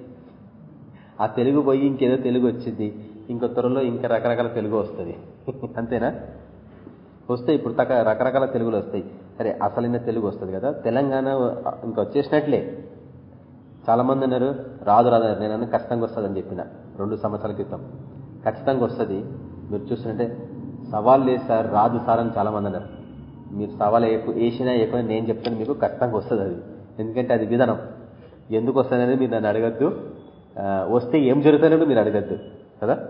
ఆ తెలుగు పోయి ఇంకేదో తెలుగు వచ్చింది. ఇంకో త్వరలో ఇంకా రకరకాల తెలుగు వస్తుంది. అంతేనా? వస్తాయి ఇప్పుడు తక రకరకాల తెలుగులు వస్తాయి. సరే అసలైన తెలుగు వస్తుంది కదా. తెలంగాణ ఇంకా వచ్చేసినట్లే. చాలామంది అన్నారు రాదు రాదు నేను ఖచ్చితంగా వస్తుందని చెప్పిన రెండు సంవత్సరాల క్రితం. ఖచ్చితంగా వస్తుంది. మీరు చూస్తుంటే సవాల్ లేదు సార్ రాదు సార్ అని చాలామంది అన్నారు. మీరు సవాల్ వేసినా ఎక్కువ నేను చెప్తాను మీకు ఖచ్చితంగా వస్తుంది అది. ఎందుకంటే అది విధానం. ఎందుకు వస్తుందనేది మీరు నన్ను అడగద్దు. వస్తే ఏం జరుగుతుందో మీరు అడగద్దు. కదా?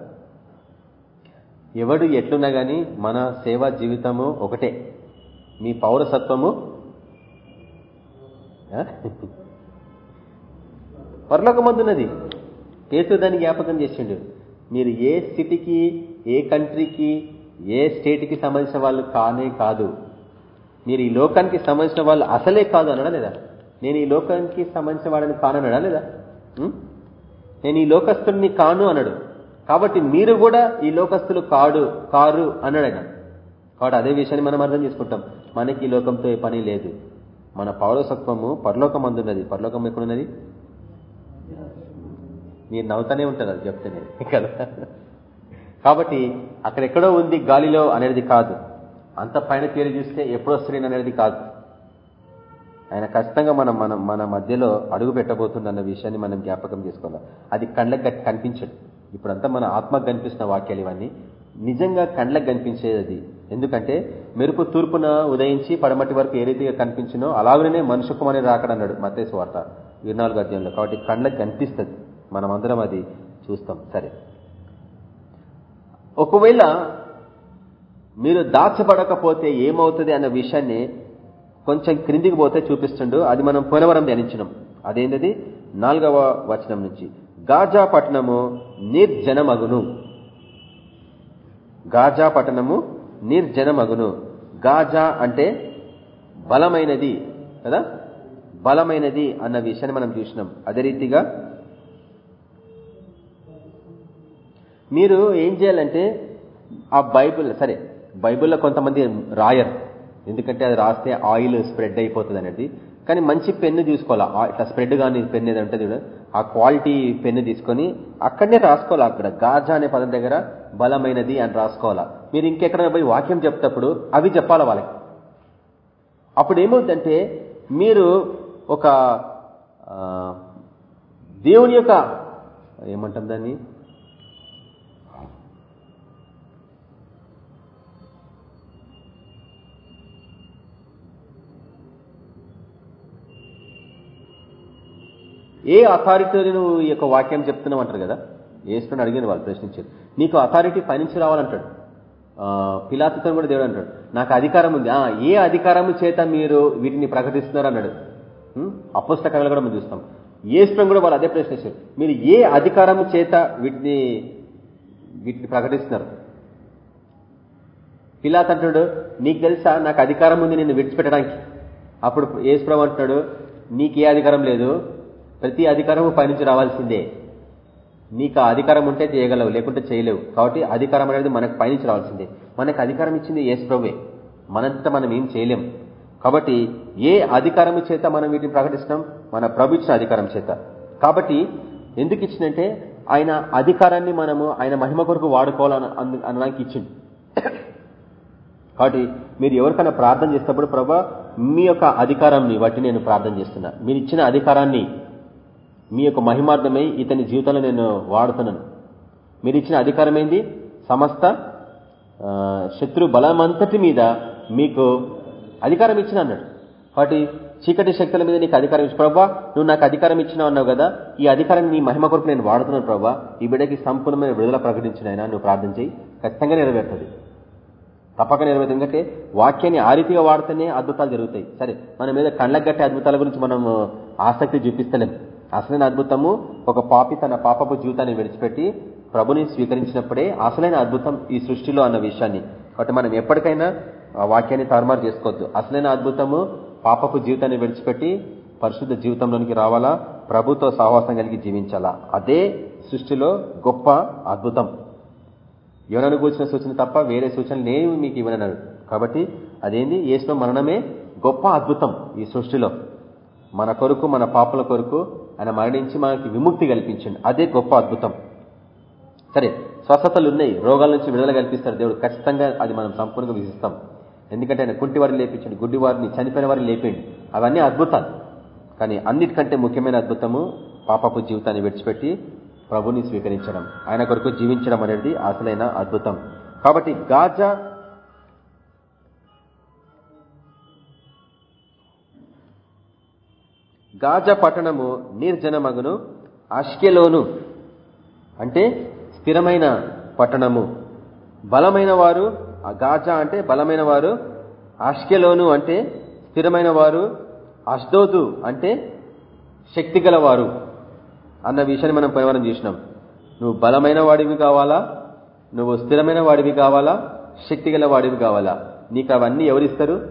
ఎవడు ఎట్లున్నా కానీ మన సేవా జీవితము ఒకటే. మీ పౌరసత్వము పరలోకమందున్నది కేసు దాన్ని జ్ఞాపకం చేసిండు. మీరు ఏ సిటీకి ఏ కంట్రీకి ఏ స్టేట్కి సంబంధించిన వాళ్ళు కానే కాదు. మీరు ఈ లోకానికి సంబంధించిన వాళ్ళు అసలే కాదు అనడా లేదా? నేను ఈ లోకానికి సంబంధించిన వాడిని కానడా లేదా? నేను ఈ లోకస్తుడిని కాను అనడు. కాబట్టి మీరు కూడా ఈ లోకస్తులు కాడు కారు అన్నాడు కాబట్టి అదే విషయాన్ని మనం అర్థం చేసుకుంటాం. మనకి ఈ లోకంతో ఏ పని లేదు. మన పౌరసత్వము పరలోకం అందున్నది పరలోకం ఎక్కడున్నది? మీరు నవ్వుతూనే ఉంటారు అది చెప్తేనే. కదా? కాబట్టి అక్కడెక్కడో ఉంది గాలిలో అనేది కాదు. అంత పైన తీరి చూస్తే ఎప్పుడో వస్తుంది అనేది కాదు. ఆయన ఖచ్చితంగా మనం మనం మన మధ్యలో అడుగు పెట్టబోతుంది అన్న విషయాన్ని మనం జ్ఞాపకం చేసుకోవాలి. అది కళ్ళకు కనిపించదు. ఇప్పుడంతా మన ఆత్మకు కనిపిస్తున్న వాక్యాలు ఇవన్నీ. నిజంగా కండ్లకు కనిపించేది అది. ఎందుకంటే మెరుపు తూర్పున ఉదయించి పడమటి వరకు ఏ రీతిగా కనిపించినో అలాగనే మనుషు రాకడన్నాడు మతేసు వార్త ఇరునాలుగు అధ్యాయంలో. కాబట్టి కండ్లకు కనిపిస్తుంది. మనమందరం అది చూస్తాం. సరే. ఒకవేళ మీరు దాచబడకపోతే ఏమవుతుంది అన్న విషయాన్ని కొంచెం క్రిందికి పోతే చూపిస్తుండు. అది మనం పోలవరం ధ్యానించినాం. అదేంటది? నాలుగవ వచనం నుంచి. గాజా పట్టణము నిర్జనమగును. గాజా పట్టణము నిర్జనమగును. గాజా అంటే బలమైనది కదా? బలమైనది అన్న విషయాన్ని మనం చూసినాం. అదే రీతిగా మీరు ఏం చేయాలంటే ఆ బైబుల్ సరే బైబుల్లో కొంతమంది రాయర్. ఎందుకంటే అది రాస్తే ఆయిల్ స్ప్రెడ్ అయిపోతుంది అనేది. కానీ మంచి పెన్ను చూసుకోవాలా ఇట్లా స్ప్రెడ్ కానీ పెన్ ఏది ఉంటుంది ఆ క్వాలిటీ పెన్ను తీసుకొని అక్కడనే రాసుకోవాలి? అక్కడ గాజా అనే పదం దగ్గర బలమైనది అని రాసుకోవాలా? మీరు ఇంకెక్కడైనా పోయి వాక్యం చెప్తప్పుడు అవి చెప్పాలి వాళ్ళకి? అప్పుడు ఏమవుతుందంటే మీరు ఒక దేవుని యొక్క ఏమంటాం దాన్ని? ఏ అథారిటీ నువ్వు ఈ యొక్క వాక్యం చెప్తున్నావు అంటారు కదా? ఏసుకుని అడిగిన వాళ్ళు ప్రశ్నించారు. నీకు అథారిటీ పైనుంచి రావాలంటాడు. పిలాతుతో కూడా దేవుడు అంటాడు. నాకు అధికారం ఉంది. ఏ అధికారము చేత మీరు వీటిని ప్రకటిస్తున్నారు అన్నాడు. అపుస్తకాలు కూడా మనం చూస్తాం. ఏసుకుని కూడా వాళ్ళు అదే ప్రశ్నించారు. మీరు ఏ అధికారము చేత వీటిని వీటిని ప్రకటిస్తున్నారు? పిలాత్ అంటాడు నీకు తెలుసా నాకు అధికారం ఉంది నేను విడిచిపెట్టడానికి. అప్పుడు ఏసుప్రభు అంటున్నాడు నీకు ఏ అధికారం లేదు. ప్రతి అధికారము పైనుంచి రావాల్సిందే. నీకు ఆ అధికారం ఉంటే చేయగలవు లేకుంటే చేయలేవు. కాబట్టి అధికారం అనేది మనకు పైనుంచి రావాల్సిందే. మనకు అధికారం ఇచ్చింది ఏసు ప్రభువే. మనంతా మనం ఏం చేయలేం. కాబట్టి ఏ అధికారం చేత మనం వీటిని ప్రకటిస్తున్నాం? మన ప్రభు ఇచ్చిన అధికారం చేత. కాబట్టి ఎందుకు ఇచ్చిందంటే ఆయన అధికారాన్ని మనము ఆయన మహిమ కొరకు వాడుకోవాలని అనడానికి ఇచ్చింది కాబట్టి మీరు ఎవరికైనా ప్రార్థన చేసినప్పుడు ప్రభా మీ యొక్క అధికారాన్ని బట్టి నేను ప్రార్థన చేస్తున్నా. మీరు ఇచ్చిన అధికారాన్ని మీ యొక్క మహిమార్థమై ఇతని జీవితంలో నేను వాడుతున్నాను. మీరు ఇచ్చిన అధికారమైంది సమస్త శత్రు బలమంతటి మీద మీకు అధికారం ఇచ్చిన అన్నాడు. కాబట్టి చీకటి శక్తుల మీద నీకు అధికారం ఇచ్చి ప్రభా నువ్వు నాకు అధికారం ఇచ్చినావు అన్నావు కదా ఈ అధికారాన్ని నీ మహిమ కొరకు నేను వాడుతున్నాను ప్రభా ఈ బిడ్డకి సంపూర్ణమైన విడుదల ప్రకటించిన ఆయన నువ్వు ప్రార్థన చేయి ఖచ్చితంగా నెరవేరుతుంది. తప్పక నెరవేరుతుంది. ఎందుకంటే వాక్యాన్ని ఆ రీతిగా వాడితేనే అద్భుతాలు జరుగుతాయి. సరే మన మీద కళ్ళకు గట్టే అద్భుతాల గురించి మనం ఆసక్తి చూపిస్తలేం. అసలైన అద్భుతము ఒక పాపి తన పాపపు జీవితాన్ని విడిచిపెట్టి ప్రభుని స్వీకరించినప్పుడే అసలైన అద్భుతం ఈ సృష్టిలో అన్న విషయాన్ని. కాబట్టి మనం ఎప్పటికైనా ఆ వాక్యాన్ని తారుమారు చేసుకోవద్దు. అసలైన అద్భుతము పాపపు జీవితాన్ని విడిచిపెట్టి పరిశుద్ధ జీవితంలోనికి రావాలా? ప్రభుతో సహవాసం కలిగి జీవించాలా? అదే సృష్టిలో గొప్ప అద్భుతం. యోనను కూర్చిన సూచన తప్ప వేరే సూచనలు లేవు మీకు ఇవ్వనన్నాడు. కాబట్టి అదేంది? ఏసిన మరణమే గొప్ప అద్భుతం ఈ సృష్టిలో. మన కొరకు మన పాపల కొరకు ఆయన మరణించి మనకి విముక్తి కల్పించండి. అదే గొప్ప అద్భుతం. సరే స్వస్థతలు ఉన్నాయి రోగాల నుంచి విడుదల కల్పిస్తారు దేవుడు. ఖచ్చితంగా అది మనం సంపూర్ణంగా విధిస్తాం ఎందుకంటే ఆయన కుంటి వారిని లేపించండి. గుడ్డి వారిని చనిపోయిన వారిని లేపండి. అవన్నీ అద్భుతాలు. కానీ అన్నిటికంటే ముఖ్యమైన అద్భుతము పాపపు జీవితాన్ని విడిచిపెట్టి ప్రభుని స్వీకరించడం. ఆయన కొరకు జీవించడం అనేది అసలైన అద్భుతం. కాబట్టి గాజా గాజా పట్టణము నిర్జనమగును అష్కెలోను అంటే స్థిరమైన పట్టణము. బలమైన వారు గాజా అంటే బలమైన వారు అష్కెలోను అంటే స్థిరమైన వారు అష్దోదు అంటే శక్తి వారు అన్న విషయాన్ని మనం పరివారం చేసినాం. నువ్వు బలమైన వాడివి కావాలా? నువ్వు స్థిరమైన వాడివి కావాలా? శక్తి వాడివి కావాలా? నీకు అవన్నీ ఎవరిస్తారు?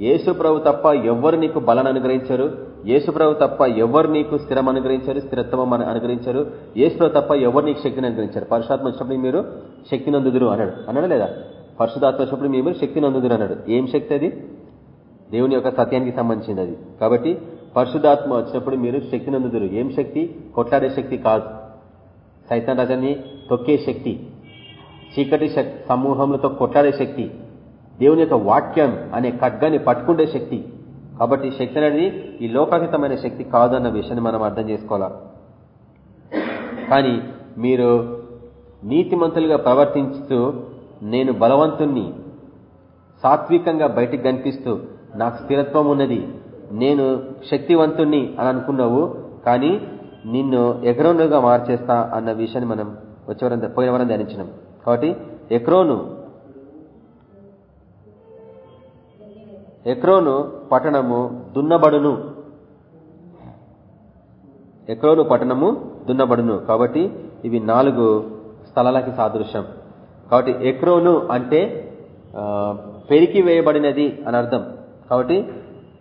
యేసు ప్రభు తప్ప ఎవరు నీకు బలాన్ని అనుగ్రహించారు? యేసుప్రభు తప్ప ఎవరు నీకు స్థిరం అనుగ్రహించారు? స్థిరత్వం అనుగ్రహించారు? యేసుప్రభు తప్ప ఎవరు నీకు శక్తిని అనుగ్రహించారు? పరిశుధాత్మ వచ్చినప్పుడు మీరు శక్తిని అందుదురు అన్నాడు. అన్నాడు లేదా? పరిశుధాత్మ వచ్చినప్పుడు మీరు శక్తిని అందుదురు అన్నాడు. ఏం శక్తి అది? దేవుని యొక్క సత్యానికి సంబంధించింది అది. కాబట్టి పరిశుధాత్మ వచ్చినప్పుడు మీరు శక్తిని అందుదురు ఏం శక్తి? కొట్లాడే శక్తి కాదు. సైతాన్ రాజాన్ని తొక్కే శక్తి. చీకటి సమూహములతో కొట్లాడే శక్తి. దేవుని యొక్క వాక్యం అనే ఖడ్గాన్ని పట్టుకుండే శక్తి. కాబట్టి శక్తి అనేది ఈ లోకాతీతమైన శక్తి కాదు అన్న విషయాన్ని మనం అర్థం చేసుకోవాలా? కానీ మీరు నీతిమంతులుగా ప్రవర్తించుతూ నేను బలవంతుణ్ణి సాత్వికంగా బయటికి కనిపిస్తూ నాకు స్థిరత్వం ఉన్నది నేను శక్తివంతుణ్ణి అని అనుకున్నావు కానీ నిన్ను ఎగ్రోనుగా మార్చేస్తా అన్న విషయాన్ని మనం వచ్చేవరం పోయిన వరం ధ్యానించినాం. కాబట్టి ఎక్రోను ఎక్రోను పట్టణము దున్నబడును. ఎక్రోను పట్టణము దున్నబడును. కాబట్టి ఇవి నాలుగు స్థలాలకి సాదృశ్యం. కాబట్టి ఎక్రోను అంటే పెరికి వేయబడినది అని అర్థం. కాబట్టి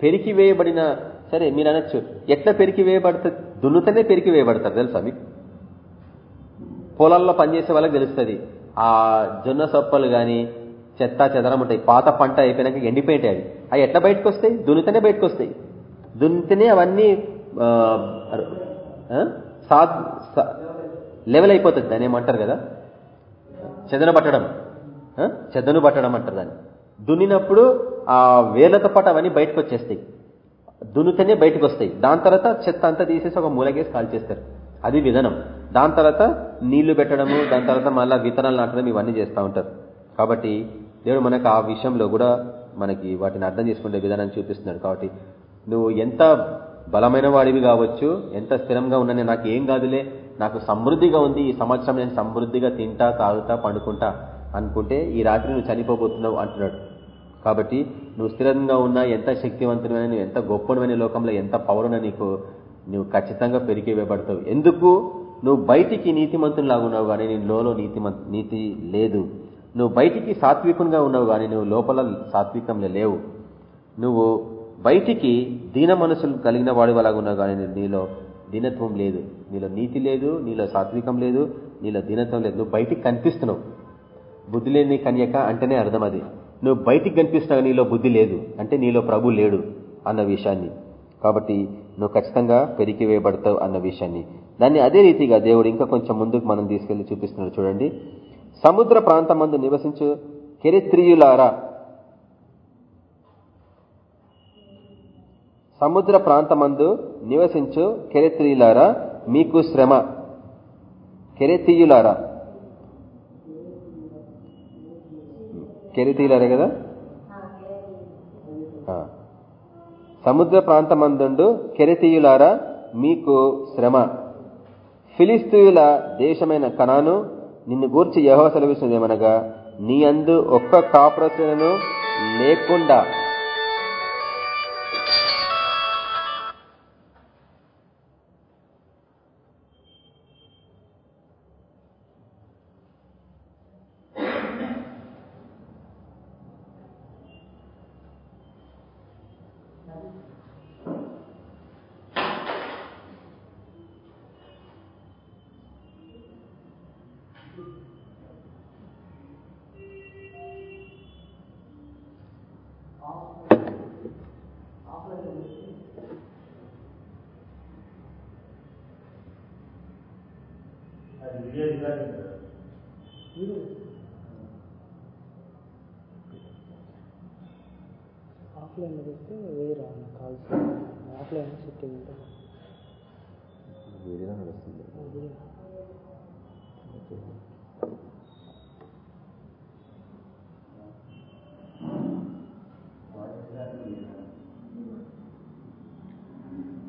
పెరికి వేయబడిన సరే మీరు అనొచ్చు. ఎట్లా పెరికి వేయబడుతుంది దున్నుతనే పెరికి వేయబడతారు తెలుసా మీకు? పొలాల్లో పనిచేసే వాళ్ళకి తెలుస్తుంది. ఆ జొన్న సొప్పలు గాని చెత్త చెదరం ఉంటాయి. పాత పంట అయిపోయినాక ఎండిపోయింటాయి అవి. అవి ఎట్లా బయటకు వస్తాయి దున్నితేనే బయటకు వస్తాయి దున్నితేనే అవన్నీ లెవెల్ అయిపోతుంది దాని ఏమంటారు కదా? చెదన పట్టడం. చెదను పట్టడం అంటారు దాన్ని. దున్నినప్పుడు ఆ వేర్లతో పాటు అవన్నీ బయటకు వచ్చేస్తాయి దున్నితేనే బయటకు వస్తాయి దాని తర్వాత చెత్త అంతా తీసేసి ఒక మూలకేసి కాల్ చేస్తారు. అది విధానం. దాని తర్వాత నీళ్ళు పెట్టడము దాని తర్వాత మళ్ళీ విత్తనాలు నాటడం ఇవన్నీ చేస్తూ ఉంటారు. కాబట్టి దేవుడు మనకు ఆ విషయంలో కూడా మనకి వాటిని అర్థం చేసుకునే విధానాన్ని చూపిస్తున్నాడు కాబట్టి నువ్వు ఎంత బలమైన వాడివి కావచ్చు ఎంత స్థిరంగా ఉన్నా నాకు ఏం కాదులే నాకు సమృద్ధిగా ఉంది ఈ సంవత్సరం నేను సమృద్ధిగా తింటా తాగుతా పండుకుంటా అనుకుంటే ఈ రాత్రి నువ్వు చనిపోబోతున్నావు అంటున్నాడు. కాబట్టి నువ్వు స్థిరంగా ఉన్నా ఎంత శక్తివంతుడైన నువ్వు ఎంత గొప్పమైన లోకంలో ఎంత పౌరున నీకు నువ్వు ఖచ్చితంగా పెరిగి వేయబడతావు ఎందుకు? నువ్వు బయటికి నీతిమంతుని ఉన్నావు కానీ నీ లోలో నీతి నీతి లేదు. నువ్వు బయటికి సాత్వికంగా ఉన్నావు కానీ నువ్వు లోపల సాత్వికంలో లేవు. నువ్వు బయటికి దీన మనసులు కలిగిన వాడి అలాగా ఉన్నావు కానీ నీలో దీనత్వం లేదు. నీలో నీతి లేదు నీలో సాత్వికం లేదు నీలో దీనత్వం లేదు. నువ్వు బయటికి కనిపిస్తున్నావు. బుద్ధి లేని కన్యక అంటేనే అర్థం అది. నువ్వు బయటికి కనిపిస్తున్నావు నీలో బుద్ధి లేదు. అంటే నీలో ప్రభు లేడు అన్న విషయాన్ని. కాబట్టి నువ్వు ఖచ్చితంగా పెరిగి వేయబడతావు అన్న విషయాన్ని. దాన్ని అదే రీతిగా దేవుడు ఇంకా కొంచెం ముందుకు మనం తీసుకెళ్ళి చూపిస్తున్నాడు. చూడండి. సముద్ర ప్రాంతమందు నివసించు కెరిత్రియులారా సముద్ర ప్రాంతమందు నివసించు కెరెత్రియులారా మీకు శ్రమ. కెరెతీయులారా కెరెతీయులారా కదా? సముద్ర ప్రాంతమందుండు కెరెతీయులారా మీకు శ్రమ. ఫిలిస్తీయుల దేశమైన కణాను నిన్ను గూర్చి యహో సెలవిస్తుందేమనగా నీ అందు ఒక్క కాపురసులను లేకుండా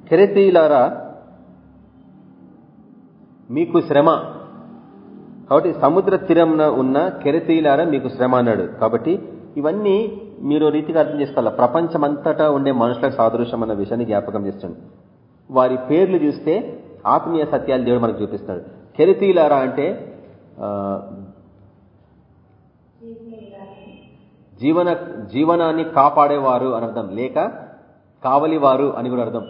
కెరెతీయులారా మీకు శ్రమ. కాబట్టి సముద్ర తీరంన ఉన్న కెరతీయులారా మీకు శ్రమ అన్నాడు. కాబట్టి ఇవన్నీ మీరు రీతిగా అర్థం చేసుకోవాలి? ప్రపంచమంతటా ఉండే మనుషులకు సాదృశ్యం అన్న విషయాన్ని జ్ఞాపకం చేస్తుంది వారి పేర్లు చూస్తే ఆత్మీయ సత్యాలు దేవుడు మనకు చూపిస్తున్నాడు. కెరతీయులారా అంటే జీవన జీవనాన్ని కాపాడేవారు అని అర్థం. లేక కావలివారు అని కూడా అర్థం.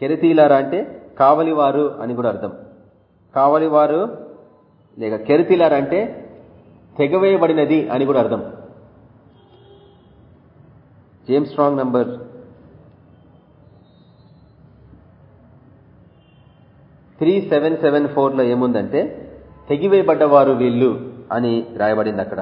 కెరతీలారా అంటే కావలివారు అని కూడా అర్థం. కావలివారు లేక కెరతీలారా అంటే తెగవేయబడినది అని కూడా అర్థం. James Strong number three seven seven ఫోర్లో ఏముందంటే తెగివేయబడ్డవారు వీళ్ళు అని రాయబడింది అక్కడ.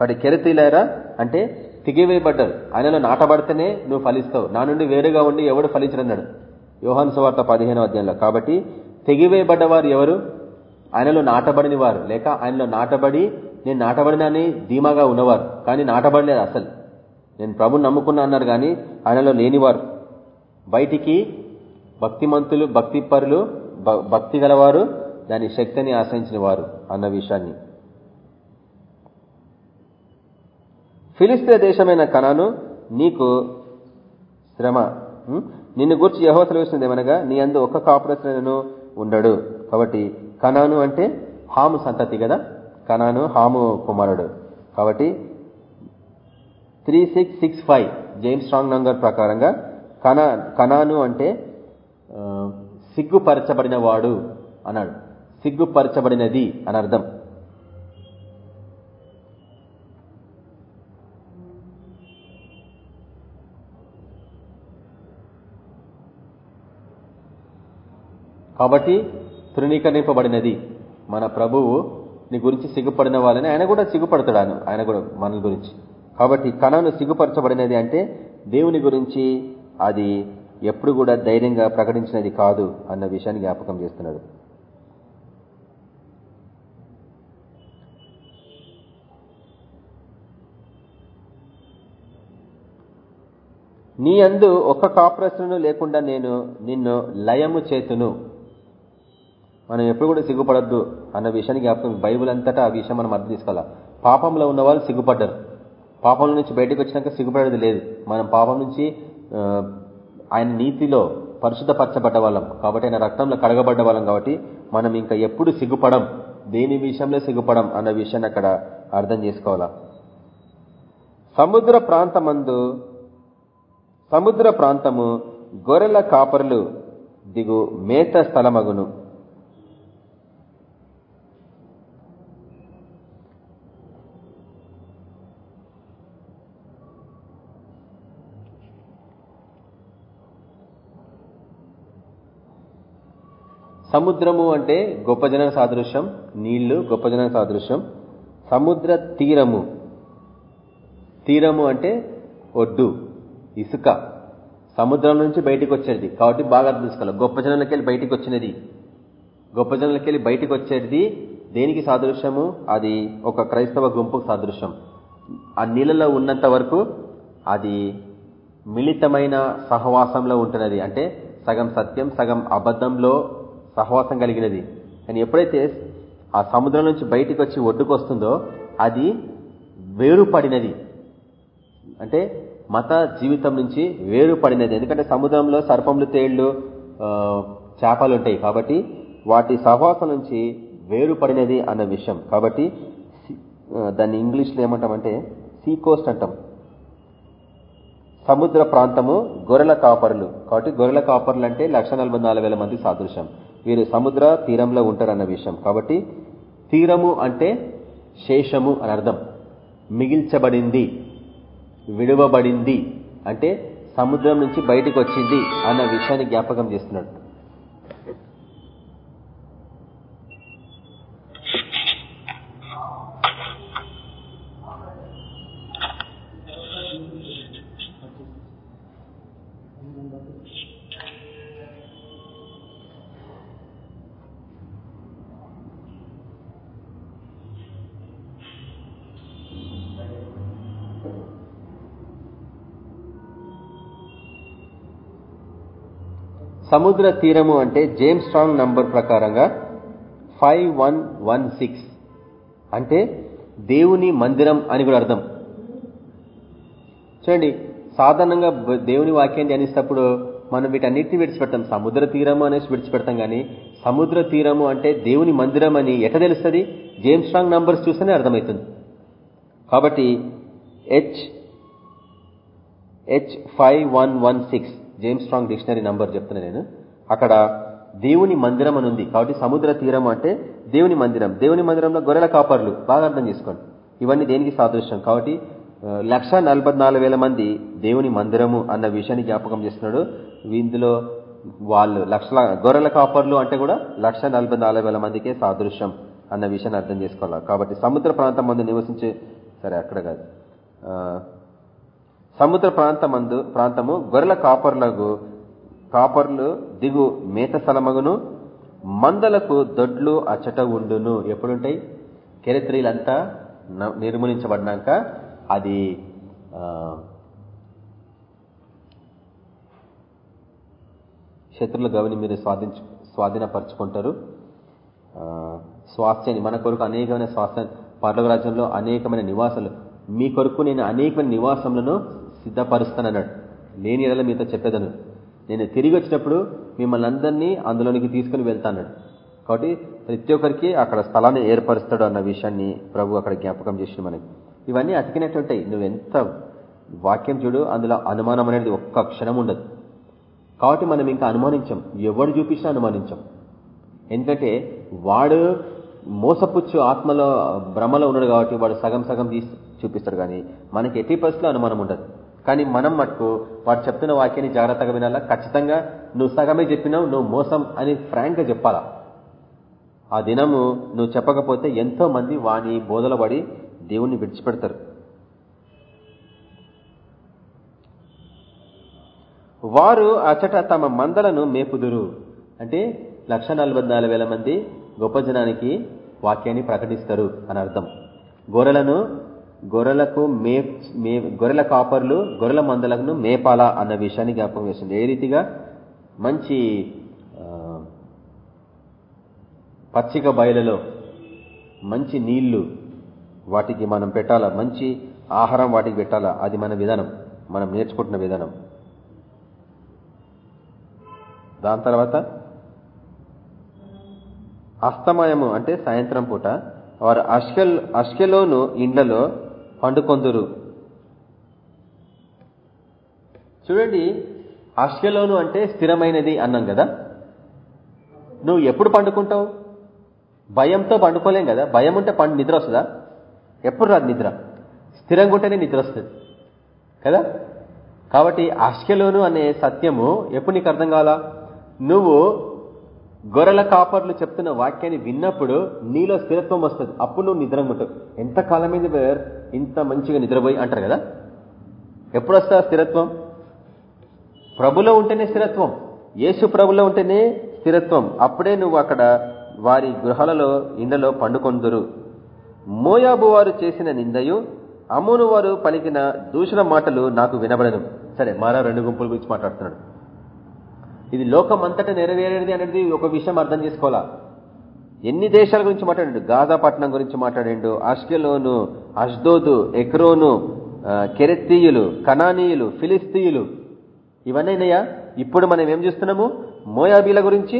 కాబట్టి కెరతీలారా అంటే తెగివేయబడ్డారు. ఆయనలో నాటబడితేనే నువ్వు ఫలిస్తావు. నా నుండి వేరుగా ఉండి ఎవడు ఫలించడన్నాడు? యోహాన్ సువార్త పదిహేనో అధ్యాయంలో. కాబట్టి తెగివేయబడ్డవారు ఎవరు? ఆయనలో నాటబడిన వారు. లేక ఆయనలో నాటబడి నేను నాటబడినని ధీమాగా ఉన్నవారు. కానీ నాటబడలేదు అసలు. నేను ప్రభు నమ్ముకున్నా అన్నారు కానీ ఆయనలో లేనివారు. బయటికి భక్తిమంతులు భక్తిపరులు భ- భక్తి గలవారు దాని శక్తిని ఆశ్రయించిన వారు అన్న విషయాన్ని. ఫిలిస్తే దేశమైన కణాను నీకు శ్రమ నిన్ను గూర్చి యహో సెలవిస్తుంది ఏమనగా నీ అందు ఒక్క కాపురస్తులను ఉండడు. కాబట్టి కణాను అంటే హాము సంతతి కదా కణాను హాము కుమారుడు. కాబట్టి three six six five James Strong number ప్రకారంగా కనా కణాను అంటే సిగ్గుపరచబడిన వాడు అన్నాడు. సిగ్గుపరచబడినది అని అర్థం. కాబట్టి తృణీకరింపబడినది. మన ప్రభువు నీ గురించి సిగ్గుపడిన వాళ్ళని ఆయన కూడా సిగ్గుపడతాడు ఆయన ఆయన కూడా మన గురించి. కాబట్టి కణను సిగ్గుపరచబడినది అంటే దేవుని గురించి అది ఎప్పుడు కూడా ధైర్యంగా ప్రకటించినది కాదు అన్న విషయాన్ని జ్ఞాపకం చేస్తున్నాడు. నీయందు ఒక్క కాపురస్తుడును లేకుండా నేను నిన్ను లయము చేతును. మనం ఎప్పుడు కూడా సిగ్గుపడద్దు అన్న విషయాన్ని జ్ఞాపకం. బైబుల్ అంతటా ఆ విషయం మనం అర్థం తీసుకోవాలా పాపంలో ఉన్న వాళ్ళు సిగ్గుపడ్డారు. పాపం నుంచి బయటకు వచ్చినాక సిగ్గుపడేది లేదు. మనం పాపం నుంచి ఆయన నీతిలో పరిశుద్ధపరచబడ్డ వాళ్ళం. కాబట్టి ఆయన రక్తంలో కడగబడ్డ వాళ్ళం కాబట్టి మనం ఇంకా ఎప్పుడు సిగ్గుపడం దేని విషయంలో సిగ్గుపడం అన్న విషయాన్ని అక్కడ అర్థం చేసుకోవాలా? సముద్ర ప్రాంతమందు సముద్ర ప్రాంతము గొర్రెల కాపరులు దిగు మేత స్థలమగును. సముద్రము అంటే గొప్ప జన సాదృశ్యం నీళ్ళు గొప్ప సాదృశ్యం. సముద్ర తీరము. తీరము అంటే ఒడ్డు ఇసుక. సముద్రం నుంచి బయటికి వచ్చేది. కాబట్టి బాగా అర్థం చేసుకోవాలి. గొప్ప జనంలోకి వెళ్ళి బయటికి వచ్చినది. గొప్ప జనంలోకి వెళ్ళి వచ్చేది దేనికి సాదృశ్యము? అది ఒక క్రైస్తవ గుంపుకు సాదృశ్యం. ఆ నీళ్ళలో ఉన్నంత వరకు అది మిళితమైన సహవాసంలో ఉంటున్నది. అంటే సగం సత్యం సగం అబద్ధంలో సహవాసం కలిగినది. కానీ ఎప్పుడైతే ఆ సముద్రం నుంచి బయటికి వచ్చి ఒడ్డుకు వస్తుందో అది వేరుపడినది. అంటే మత జీవితం నుంచి వేరుపడినది. ఎందుకంటే సముద్రంలో సర్పములు తేళ్ళు చేపలు ఉంటాయి కాబట్టి వాటి సహవాసం నుంచి వేరుపడినది అన్న విషయం. కాబట్టి సి- దాన్ని ఇంగ్లీష్లో ఏమంటామంటే సీ కోస్ట్ అంటాం. సముద్ర ప్రాంతము గొర్రెల కాపరులు. కాబట్టి గొర్రెల కాపరులు అంటే లక్ష మంది సాదృశ్యం. వీరు సముద్ర తీరంలో ఉంటారన్న విషయం. కాబట్టి తీరము అంటే శేషము అని అర్థం. మిగిల్చబడింది విడువబడింది అంటే సముద్రం నుంచి బయటకు వచ్చింది అన్న విషయాన్ని జ్ఞాపకం చేస్తున్నాడు. సముద్ర తీరము అంటే జేమ్స్ స్ట్రాంగ్ నంబర్ ప్రకారంగా ఫైవ్ వన్ వన్ సిక్స్ అంటే దేవుని మందిరం అని కూడా అర్థం. చూడండి సాధారణంగా దేవుని వాక్యాన్ని ధ్యానిస్తప్పుడు మనం వీటన్నిటిని విడిచిపెడతాం. సముద్ర తీరము అనేసి విడిచిపెడతాం కానీ సముద్ర తీరము అంటే దేవుని మందిరం అని ఎట తెలుస్తుంది? జేమ్స్ స్ట్రాంగ్ నంబర్స్ చూస్తేనే అర్థమవుతుంది కాబట్టి H H five one one six James Strong dictionary number చెప్తున్నా నేను. అక్కడ దేవుని మందిరం అని ఉంది. కాబట్టి సముద్ర తీరం అంటే దేవుని మందిరం. దేవుని మందిరంలో గొర్రెల కాపర్లు. బాగా అర్థం చేసుకోండి. ఇవన్నీ దేనికి సాదృశ్యం? కాబట్టి లక్ష నాలుగు వేల మంది దేవుని మందిరము అన్న విషయాన్ని జ్ఞాపకం చేస్తున్నాడు. ఇందులో వాళ్ళు లక్షల గొర్రెల కాపర్లు అంటే కూడా లక్ష నలభై నాలుగు వేల మందికే సాదృశ్యం అన్న విషయాన్ని అర్థం చేసుకోవాలి. కాబట్టి సముద్ర ప్రాంతం మందు నివసించే సరే అక్కడ కాదు. సముద్ర ప్రాంతమందు ప్రాంతము గొర్రెల కాపర్లకు కాపర్లు దిగు మేత స్థలమగును మందలకు దొడ్లు అచ్చట ఉండును. ఎప్పుడుంటాయి? కెరత్రీలంతా న- నిర్మూలించబడినాక అది శత్రుల గవిని మీరు స్వాధించు స్వాధీనపరచుకుంటారు. స్వాస్థ్యాన్ని మన కొరకు అనేకమైన స్వాస్థ్య పర్లవ రాజ్యంలో అనేకమైన నివాసాలు. మీ కొరకు నేను అనేకమైన నివాసములను సిద్ధపరుస్తానన్నాడు. లేని ఎడల మీతో చెప్పేదను. నేను తిరిగి వచ్చినప్పుడు మిమ్మల్ని అందరినీ అందులోనికి తీసుకుని వెళ్తాన్నాడు కాబట్టి ప్రతి ఒక్కరికి అక్కడ స్థలాన్ని ఏర్పరుస్తాడు అన్న విషయాన్ని ప్రభు అక్కడ జ్ఞాపకం చేసిన మనకి. ఇవన్నీ అతికినట్టు ఉంటాయి. నువ్వు ఎంత వాక్యం చూడు అందులో అనుమానం అనేది ఒక్క క్షణం ఉండదు. కాబట్టి మనం ఇంకా అనుమానించాం. ఎవడు చూపించినా అనుమానించాం. ఎందుకంటే వాడు మోసపుచ్చు ఆత్మలో భ్రమలో ఉన్నాడు కాబట్టి వాడు సగం సగం తీసి చూపిస్తాడు కానీ మనకి ఎట్టి పరిస్థితుల్లో అనుమానం ఉండదు. కానీ మనం మటుకు వాడు చెప్తున్న వాక్యాన్ని జాగ్రత్తగా వినాలా? ఖచ్చితంగా నువ్వు సగమే చెప్పినావు నువ్వు మోసం అని ఫ్రాంక్గా చెప్పాలా? ఆ దినము నువ్వు చెప్పకపోతే ఎంతో మంది వాని బోధలో పడి దేవుణ్ణి విడిచిపెడతారు. వారు అచట తమ మందలను మేపుదురు. అంటే లక్ష మంది గొప్ప జనానికి వాక్యాన్ని ప్రకటిస్తారు అని అర్థం. గొర్రెలను గొర్రెలకు మే మే- గొర్రెల కాపర్లు గొర్రెల మందలను మేపాల అన్న విషయాన్ని జ్ఞాపకం చేస్తుంది. ఏ రీతిగా? మంచి పచ్చిక బయలలో మంచి నీళ్ళు వాటికి మనం పెట్టాలా? మంచి ఆహారం వాటికి పెట్టాలా? అది మన విధానం. మనం నేర్చుకుంటున్న విధానం. దాని తర్వాత అస్తమయము అంటే సాయంత్రం పూట. వారు అష్కెల్ అష్కెలోను ఇండ్లలో పండుకొందురు. చూడండి అష్కెలోను అంటే స్థిరమైనది అన్నాం కదా. నువ్వు ఎప్పుడు పండుకుంటావు? భయంతో పండుకోలేం కదా. భయం ఉంటే పండు నిద్ర వస్తుందా? ఎప్పుడు రాదు నిద్ర. స్థిరంగా ఉంటేనే నిద్ర వస్తుంది. కదా? కాబట్టి అష్కెలోను అనే సత్యము ఎప్పుడు నీకు అర్థం కావాలా? నువ్వు గొర్రెల కాపర్లు చెప్తున్న వాక్యాన్ని విన్నప్పుడు నీలో స్థిరత్వం వస్తుంది. అప్పుడు నువ్వు నిద్రంగా ఎంత కాలమైంది బ్రదర్? ఇంత మంచిగా నిద్రపోయి అంటారు కదా? ఎప్పుడు వస్తా స్థిరత్వం? ప్రభులో ఉంటేనే స్థిరత్వం. యేసు ప్రభులో ఉంటేనే స్థిరత్వం. అప్పుడే నువ్వు అక్కడ వారి గృహాలలో ఇండలో పండుకొందురు. మోయాబు వారు చేసిన నిందయు అమ్మును వారు పలికిన దూషణ మాటలు నాకు వినబడను. సరే మరో రెండు గుంపుల గురించి మాట్లాడుతున్నాడు. ఇది లోకం అంతటా నెరవేరేది అనేది ఒక విషయం అర్థం చేసుకోవాలా? ఎన్ని దేశాల గురించి మాట్లాడాడు? గాజా పట్టణం గురించి మాట్లాడాడు అష్కెలోను అష్దోదు ఎక్రోను కెరెత్తీయులు కనానీయులు ఫిలిస్తీయులు. ఇవన్నీనయ్యా ఇప్పుడు మనం ఏం చూస్తున్నాము? మోయాబీల గురించి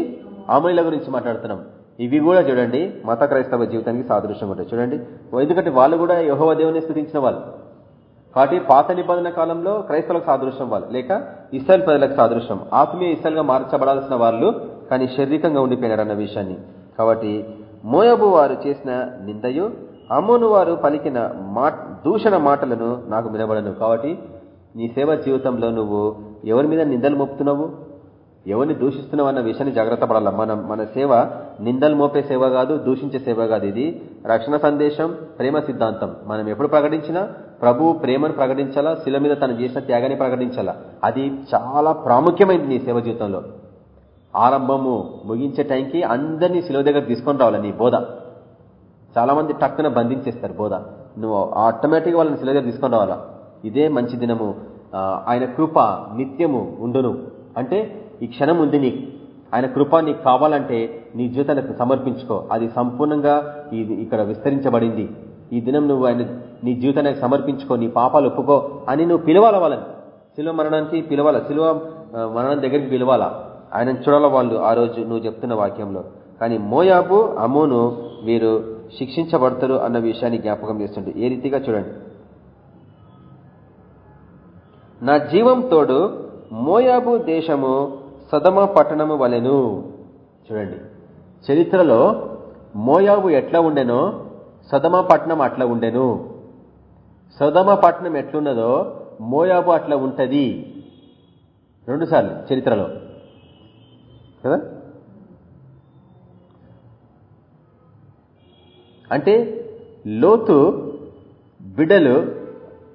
ఆమోయిల గురించి మాట్లాడుతున్నాం. ఇవి కూడా చూడండి మత క్రైస్తవ జీవితానికి సాదృశ్యం ఉంటాయి. చూడండి ఎందుకంటే వాళ్ళు కూడా యహోవ దేవుని స్థుతించిన వాళ్ళు. కాబట్టి పాత నిబంధన కాలంలో క్రైస్తవులకు సాదృశ్యం వాళ్ళు. లేక ఇస్రాయల్ ప్రజలకు సాదృశ్యం. ఆత్మీయ ఇస్రాయల్గా మార్చబడాల్సిన వాళ్ళు కానీ శారీరకంగా ఉండిపోయినారన్న విషయాన్ని. కాబట్టి మోయబు వారు చేసిన నిందయు అమ్మోను వారు పలికిన దూషణ మాటలను నాకు వినబడను. కాబట్టి నీ సేవ జీవితంలో నువ్వు ఎవరి మీద నిందలు మోపుతున్నావు? ఎవరిని దూషిస్తున్నావు అన్న విషయాన్ని జాగ్రత్త పడాలి? మనం మన సేవ నిందలు మోపే సేవ కాదు దూషించే సేవ కాదు ఇది. రక్షణ సందేశం ప్రేమ సిద్ధాంతం. మనం ఎప్పుడు ప్రకటించినా ప్రభు ప్రేమను ప్రకటించాలా? శిల మీద తను చేసిన త్యాగాన్ని ప్రకటించాలా? అది చాలా ప్రాముఖ్యమైనది నీ సేవ జీవితంలో. ఆరంభము ముగించే టైంకి అందరినీ శిలువ దగ్గర తీసుకొని రావాలి నీ బోధ? చాలామంది టక్కున బంధించేస్తారు బోధ. నువ్వు ఆటోమేటిక్గా వాళ్ళని శిలువ దగ్గర తీసుకొని రావాలా? ఇదే మంచి దినము. ఆయన కృప నిత్యము ఉండును. అంటే ఈ క్షణం ఉంది నీకు. ఆయన కృప నీకు కావాలంటే నీ జీవితానికి సమర్పించుకో. అది సంపూర్ణంగా ఇది ఇక్కడ విస్తరించబడింది. ఈ దినం నువ్వు ఆయన నీ జీవితానికి సమర్పించుకో నీ పాపాలు ఒప్పుకో అని నువ్వు పిలవాల వాళ్ళని? శిలువ మరణానికి పిలవాల? శిలువ మరణం దగ్గరికి పిలవాల? ఆయన చూడాల వాళ్ళు ఆ రోజు నువ్వు చెప్తున్న వాక్యంలో. కానీ మోయాబు అమోను వీరు శిక్షించబడతారు అన్న విషయాన్ని జ్ఞాపకం చేస్తుండే. ఏ రీతిగా చూడండి. నా జీవం తోడు మోయాబు దేశము సదమ పట్టణము వలెను. చూడండి. చరిత్రలో మోయాబు ఎట్లా ఉండెనో సదమ పట్టణం అట్లా ఉండెను. సదమ పట్టణం ఎట్లున్నదో మోయాబు అట్లా ఉంటుంది. రెండుసార్లు చరిత్రలో. కదా? అంటే లోతు బిడ్డలు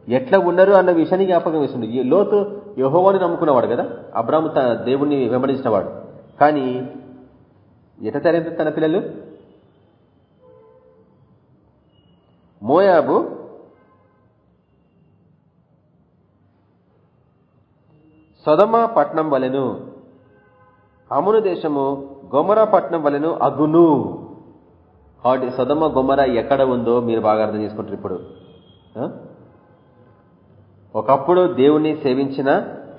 ఎట్లా ఉన్నారు అన్న విషయాన్ని జ్ఞాపకం వేస్తుంది లోతు యహోవాని నమ్ముకున్నవాడు కదా? అబ్రాము తన దేవుణ్ణి వెంబడించినవాడు. కానీ ఎట జరిగింది తన పిల్లలు? మోయాబు సొదమ పట్నం వలెను అమును దేశము గొమరా పట్నం వలెను అగును. కాబట్టి సొదమ గొమర ఎక్కడ ఉందో మీరు బాగా అర్థం చేసుకుంటారు ఇప్పుడు. ఆ? ఒకప్పుడు దేవుణ్ణి సేవించిన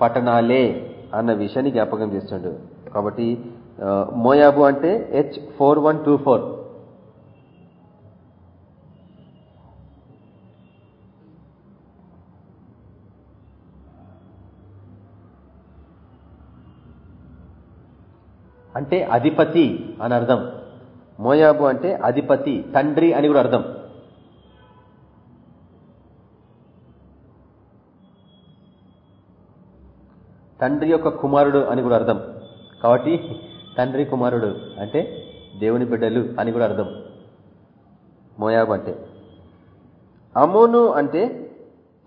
పట్టణాలే అన్న విషయాన్ని జ్ఞాపకం చేస్తుండు. కాబట్టి మోయాబు అంటే H four one two four అంటే అధిపతి అని అర్థం. మోయాబు అంటే అధిపతి తండ్రి అని కూడా అర్థం. తండ్రి యొక్క కుమారుడు అని కూడా అర్థం. కాబట్టి తండ్రి కుమారుడు అంటే దేవుని బిడ్డలు అని కూడా అర్థం. మోయాబ్ అంటే. అమోను అంటే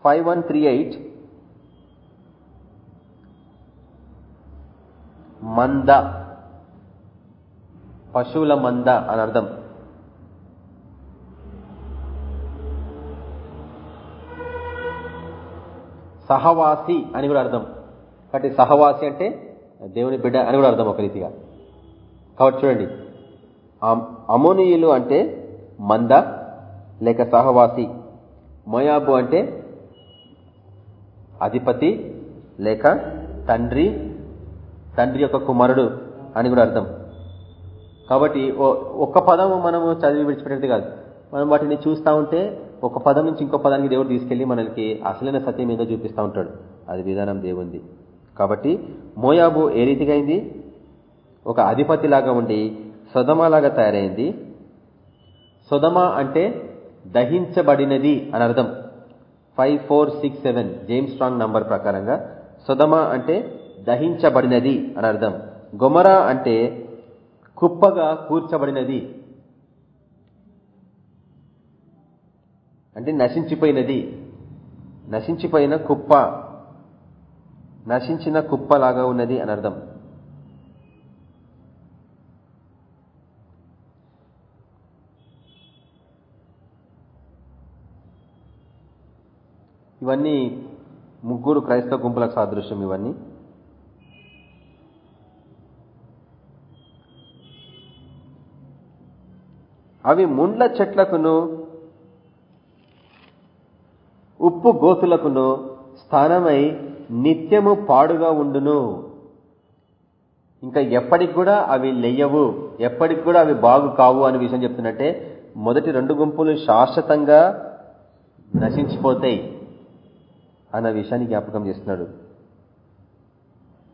ఫైవ్ వన్ త్రీ ఎయిట్. మంద. పశువుల మంద అని అర్థం. సహవాసి అని కూడా అర్థం. కాబట్టి సహవాసి అంటే దేవుని బిడ్డ అని కూడా అర్థం ఒక రీతిగా. కాబట్టి చూడండి అమోనీయులు అంటే మంద లేక సహవాసి. మోయాబు అంటే అధిపతి లేక తండ్రి తండ్రి యొక్క కుమారుడు అని కూడా అర్థం. కాబట్టి ఒక్క పదం మనము చదివి విడిచిపెట్టేది కాదు. మనం వాటిని చూస్తూ ఉంటే ఒక పదం నుంచి ఇంకో పదానికి దేవుడు తీసుకెళ్ళి మనకి అసలైన సత్యం ఏదో చూపిస్తూ ఉంటాడు. అది విధానం దేవుంది కాబట్టి మోయాబు ఏ రీతిగా అయింది? ఒక అధిపతి లాగా ఉండి సొదమలాగా తయారైంది. సొదమ అంటే దహించబడినది అని అర్థం. Five four six seven James Strong number ప్రకారంగా సొదమ అంటే దహించబడినది అని అర్థం. గొమరా అంటే కుప్పగా కూర్చబడినది. అంటే నశించిపోయినది. నశించిపోయిన కుప్ప. నశించిన కుప్పలాగా ఉన్నది అని అర్థం. ఇవన్నీ ముగ్గురు క్రైస్తవ గుంపులకు సాదృశ్యం ఇవన్నీ. అవి ముండ్ల చెట్లకును ఉప్పు గోతులకును స్థానమై నిత్యము పాడుగా ఉండును. ఇంకా ఎప్పటికి కూడా అవి లెయ్యవు ఎప్పటికి కూడా అవి బాగు కావు అనే విషయం చెప్తున్నట్టే మొదటి రెండు గుంపులు శాశ్వతంగా నశించిపోతాయి అన్న విషయాన్ని జ్ఞాపకం చేస్తున్నాడు.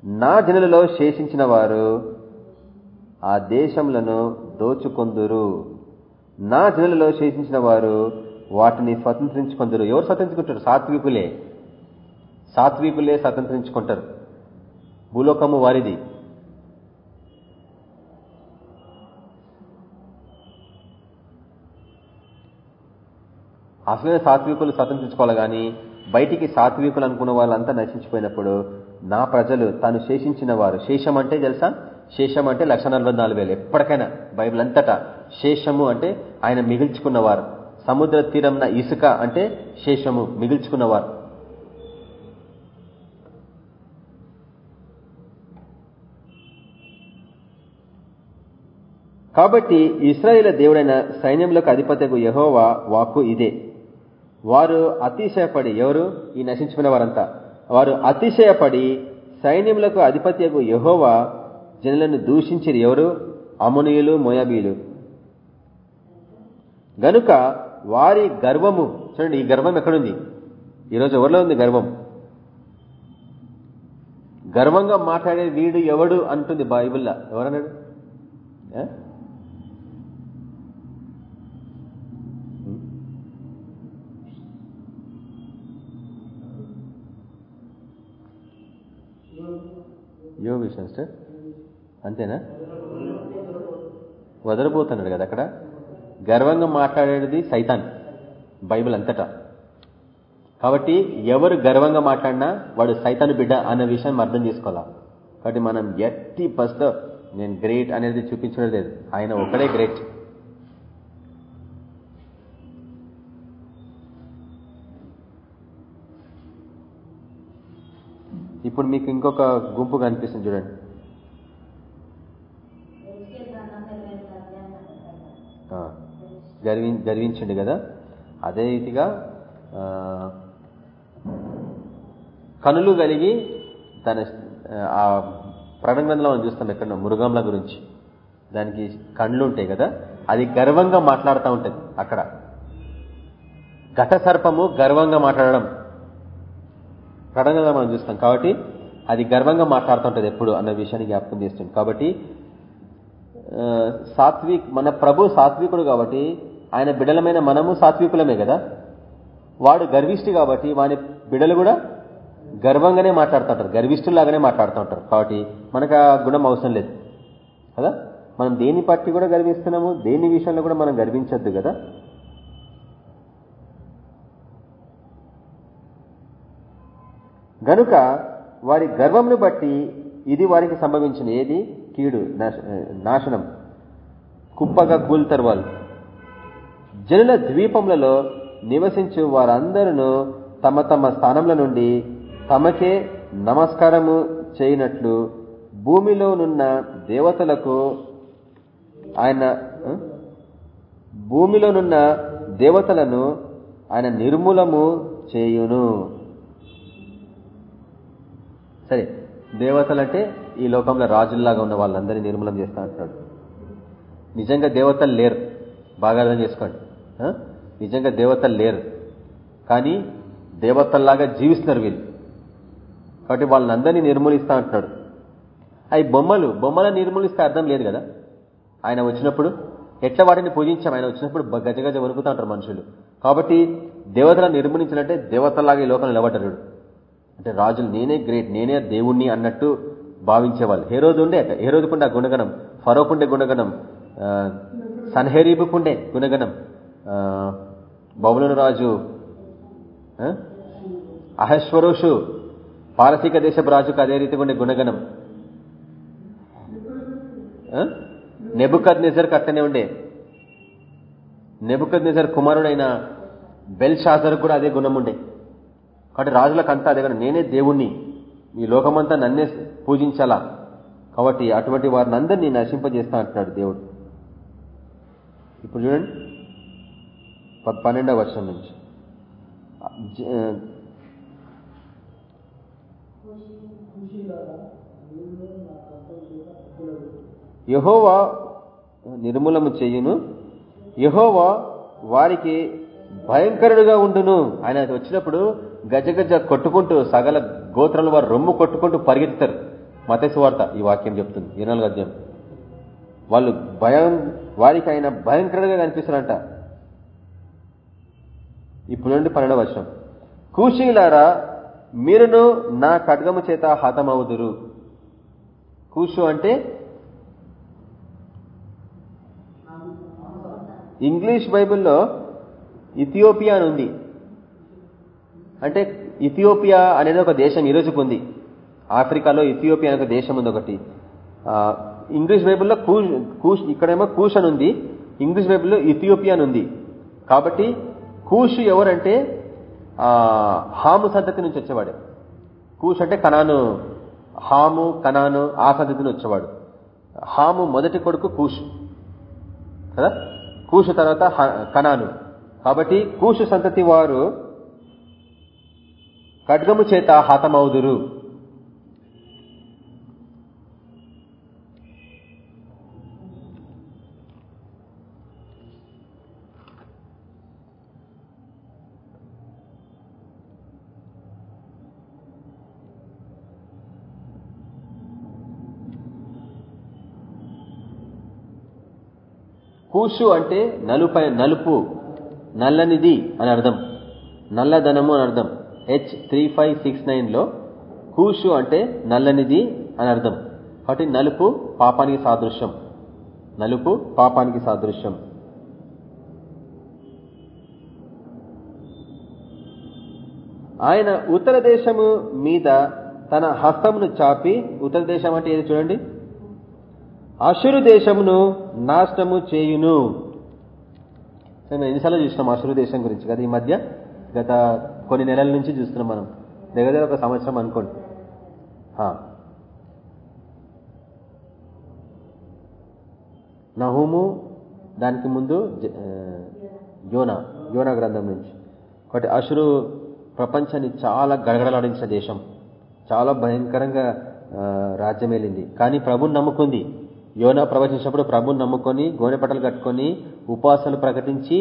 నా జనులలో శేషించిన వారు ఆ దేశంలను దోచుకొందురు. నా జనులలో శేషించిన వారు వాటిని స్వతంత్రించుకుందరు. ఎవరు స్వతంత్రించుకుంటారు? సాత్వికులే. సాత్వికులే స్వతంత్రించుకుంటారు. భూలోకము వారిది. అసలే సాత్వికులు స్వతంత్రించుకోవాలి కానీ బయటికి సాత్వికులు అనుకున్న వాళ్ళంతా నశించిపోయినప్పుడు నా ప్రజలు తాను శేషించిన వారు శేషం అంటే తెలుసా? శేషం అంటే లక్ష ఎప్పటికైనా బైబిల్ అంతటా. శేషము అంటే ఆయన మిగిల్చుకున్నవారు. సముద్ర తీరంన ఇసుక అంటే శేషము మిగిల్చుకున్నవారు. కాబట్టి ఇస్రాయేల్ దేవుడైన సైన్యంలోకి అధిపత్యకు యహోవా వాక్కు ఇదే. వారు అతిశయపడి ఎవరు? ఈ నశించుకున్న వారంతా. వారు అతిశయపడి సైన్యములకు అధిపత్యకు యహోవా జనులను దూషించిన ఎవరు? అమునీయులు మోయాబీలు గనుక వారి గర్వము చూడండి ఈ గర్వం ఎక్కడుంది? ఈరోజు ఎవరిలో ఉంది గర్వం? గర్వంగా మాట్లాడే వీడు ఎవడు అంటుంది బైబుల్లా? ఎవరన్నాడు? విషయం సార్ అంతేనా? వదలబోతున్నాడు కదా అక్కడ. గర్వంగా మాట్లాడేది సైతాన్ బైబిల్ అంతటా. కాబట్టి ఎవరు గర్వంగా మాట్లాడినా వాడు సైతాను బిడ్డ అన్న విషయం అర్థం చేసుకోవాలా? కాబట్టి మనం ఎట్టి పస్తో నేను గ్రేట్ అనేది చూపించడం లేదు. ఆయన ఒకడే గ్రేట్. ఇప్పుడు మీకు ఇంకొక గుంపు కనిపిస్తుంది చూడండి. గర్వి గర్వించండి కదా? అదే రీతిగా కనులు కలిగి తన ఆ ప్రణగ్రంథంలో మనం చూస్తాం ఎక్కడ మృగంల గురించి. దానికి కళ్ళు ఉంటాయి కదా? అది గర్వంగా మాట్లాడుతూ ఉంటుంది అక్కడ. ఘట సర్పము గర్వంగా మాట్లాడడం. ప్రణంగా మనం చూస్తాం. కాబట్టి అది గర్వంగా మాట్లాడుతుంటది ఎప్పుడు అన్న విషయాన్ని జ్ఞాపకం చేస్తుంది. కాబట్టి సాత్విక్ మన ప్రభు సాత్వికుడు కాబట్టి ఆయన బిడలమైన మనము సాత్వికులమే కదా? వాడు గర్విష్టి కాబట్టి వాని బిడలు కూడా గర్వంగానే మాట్లాడుతుంటారు గర్విష్ఠులాగానే మాట్లాడుతుంటారు. కాబట్టి మనకు ఆ గుణం అవసరం లేదు. కదా? మనం దేని పట్టి కూడా గర్విస్తున్నాము దేని విషయంలో కూడా మనం గర్వించద్దు కదా? గనుక వారి గర్వంను బట్టి ఇది వారికి సంభవించిన ఏది? కీడు నాశనం. కుప్పగా కూల్తారు వాళ్ళు. జనుల ద్వీపములలో నివసించు వారందరూ తమ తమ స్థానంలో నుండి తమకే నమస్కారము చేయనట్లు భూమిలోనున్న దేవతలకు ఆయన భూమిలోనున్న దేవతలను ఆయన నిర్మూలము చేయును. సరే దేవతలంటే ఈ లోకంలో రాజుల్లాగా ఉన్న వాళ్ళందరినీ నిర్మూలం చేస్తా అంటున్నాడు. నిజంగా దేవతలు లేరు. బాగా అర్థం చేసుకోండి. నిజంగా దేవతలు లేరు. కానీ దేవతల్లాగా జీవిస్తున్నారు వీళ్ళు. కాబట్టి వాళ్ళందరినీ నిర్మూలిస్తా అంటున్నాడు. అవి బొమ్మలు బొమ్మలను నిర్మూలిస్తే అర్థం లేదు కదా? ఆయన వచ్చినప్పుడు ఎట్లా వాటిని పూజించాం? ఆయన వచ్చినప్పుడు గజ గజ వణుకుతా ఉంటారు మనుషులు. కాబట్టి దేవతలను నిర్మూలించాలంటే దేవతల్లాగా ఈ లోకంలో నిలబడ్డారు అంటే రాజులు నేనే గ్రేట్ నేనే దేవుణ్ణి అన్నట్టు భావించేవాళ్ళు. ఏ రోజు ఉండే ఏ రోజుకుండే గుణగణం ఫరోకుండే గుణగణం సన్హెరీబుకుండే గుణగణం ఆ, రాజు ఆ, అహశ్వరోషు పారసీక దేశపు రాజుకు అదే రీతిగా ఉండే గుణగణం. నెబుకద్ నిజర్కి కట్టనే ఉండే. నెబుకద్ నిజర్ కుమారుడైన బెల్ షాజర్ కూడా అదే గుణం ఉండే. కాబట్టి రాజులకు అంతా అదే నేనే దేవుణ్ణి. ఈ లోకమంతా నన్నే పూజించాలా? కాబట్టి అటువంటి వారిని అందరినీ నశింపజేస్తా అంటున్నాడు దేవుడు. ఇప్పుడు చూడండి పన్నెండవ వర్షం నుంచి. యహోవా నిర్మూలము చేయును. యహోవా వారికి భయంకరుడుగా ఉండును. ఆయన వచ్చినప్పుడు గజగజ కొట్టుకుంటూ సగల గోత్రాలు వారు రొమ్ము కొట్టుకుంటూ పరిగెత్తారు మతేసు వార్త ఈ వాక్యం చెప్తుంది. ఇరవై అధ్యాయం. వాళ్ళు భయం వారికి ఆయన భయంకరంగా కనిపిస్తారంట. ఇప్పుడు నుండి పన్నెండవ వర్షం కూషీలారా మీరును నా ఖడ్గము చేత హతమవుదురు. కూషు అంటే? ఇంగ్లీష్ బైబిల్లో ఇథియోపియా అని ఉంది. అంటే ఇథియోపియా అనేది ఒక దేశం ఈ రోజుకు ఉంది. ఆఫ్రికాలో ఇథియోపియా అనే ఒక దేశం ఉంది ఒకటి. ఇంగ్లీష్ బైబుల్లో కూష్ ఇక్కడేమో కూష్ అని ఉంది. ఇంగ్లీష్ బైబుల్లో ఇథియోపియా అని ఉంది. కాబట్టి కూష్ ఎవరంటే హాము సంతతి నుంచి వచ్చేవాడు. కూష్ అంటే కనాను హాము కనాను ఆ సంతతి నుంచి వచ్చేవాడు. హాము మొదటి కొడుకు కూష్. కదా? కూషు తర్వాత హ- కనాను. కాబట్టి కూషు సంతతి వారు ఖడ్గము చేత హతమవుదురు. కూషు అంటే నలుపై నలుపు నల్లనిది అని అర్థం. నల్లధనము అని అర్థం. హెచ్ త్రీ ఫైవ్ సిక్స్ నైన్లో కూషు అంటే నల్లనిది అని అర్థం. కాబట్టి నలుపు పాపానికి సాదృశ్యం. నలుపు పాపానికి సాదృశ్యం. ఆయన ఉత్తర దేశము మీద తన హస్తమును చాపి ఉత్తర దేశం అంటే ఏది చూడండి? అసురు దేశమును నాశనము చేయును. మనం ఎన్నిసార్లు చూసినాం అసురు దేశం గురించి? కదా ఈ మధ్య గత కొన్ని నెలల నుంచి చూస్తున్నాం మనం. దగ్గర దగ్గర ఒక సంవత్సరం అనుకోండి. నహుము దానికి ముందు యోన యోనా యోనా గ్రంథం నుంచి. ఒకటి అసురు ప్రపంచాన్ని చాలా గడగడలాడించిన దేశం. చాలా భయంకరంగా రాజ్యమేలింది. రాజ్యం వెళ్ళింది కానీ ప్రభుని నమ్ముకుంది. యోనా ప్రవచించినప్పుడు ప్రభుని నమ్ముకొని గోనె పట్టలు కట్టుకొని ఉపాసనలు ప్రకటించి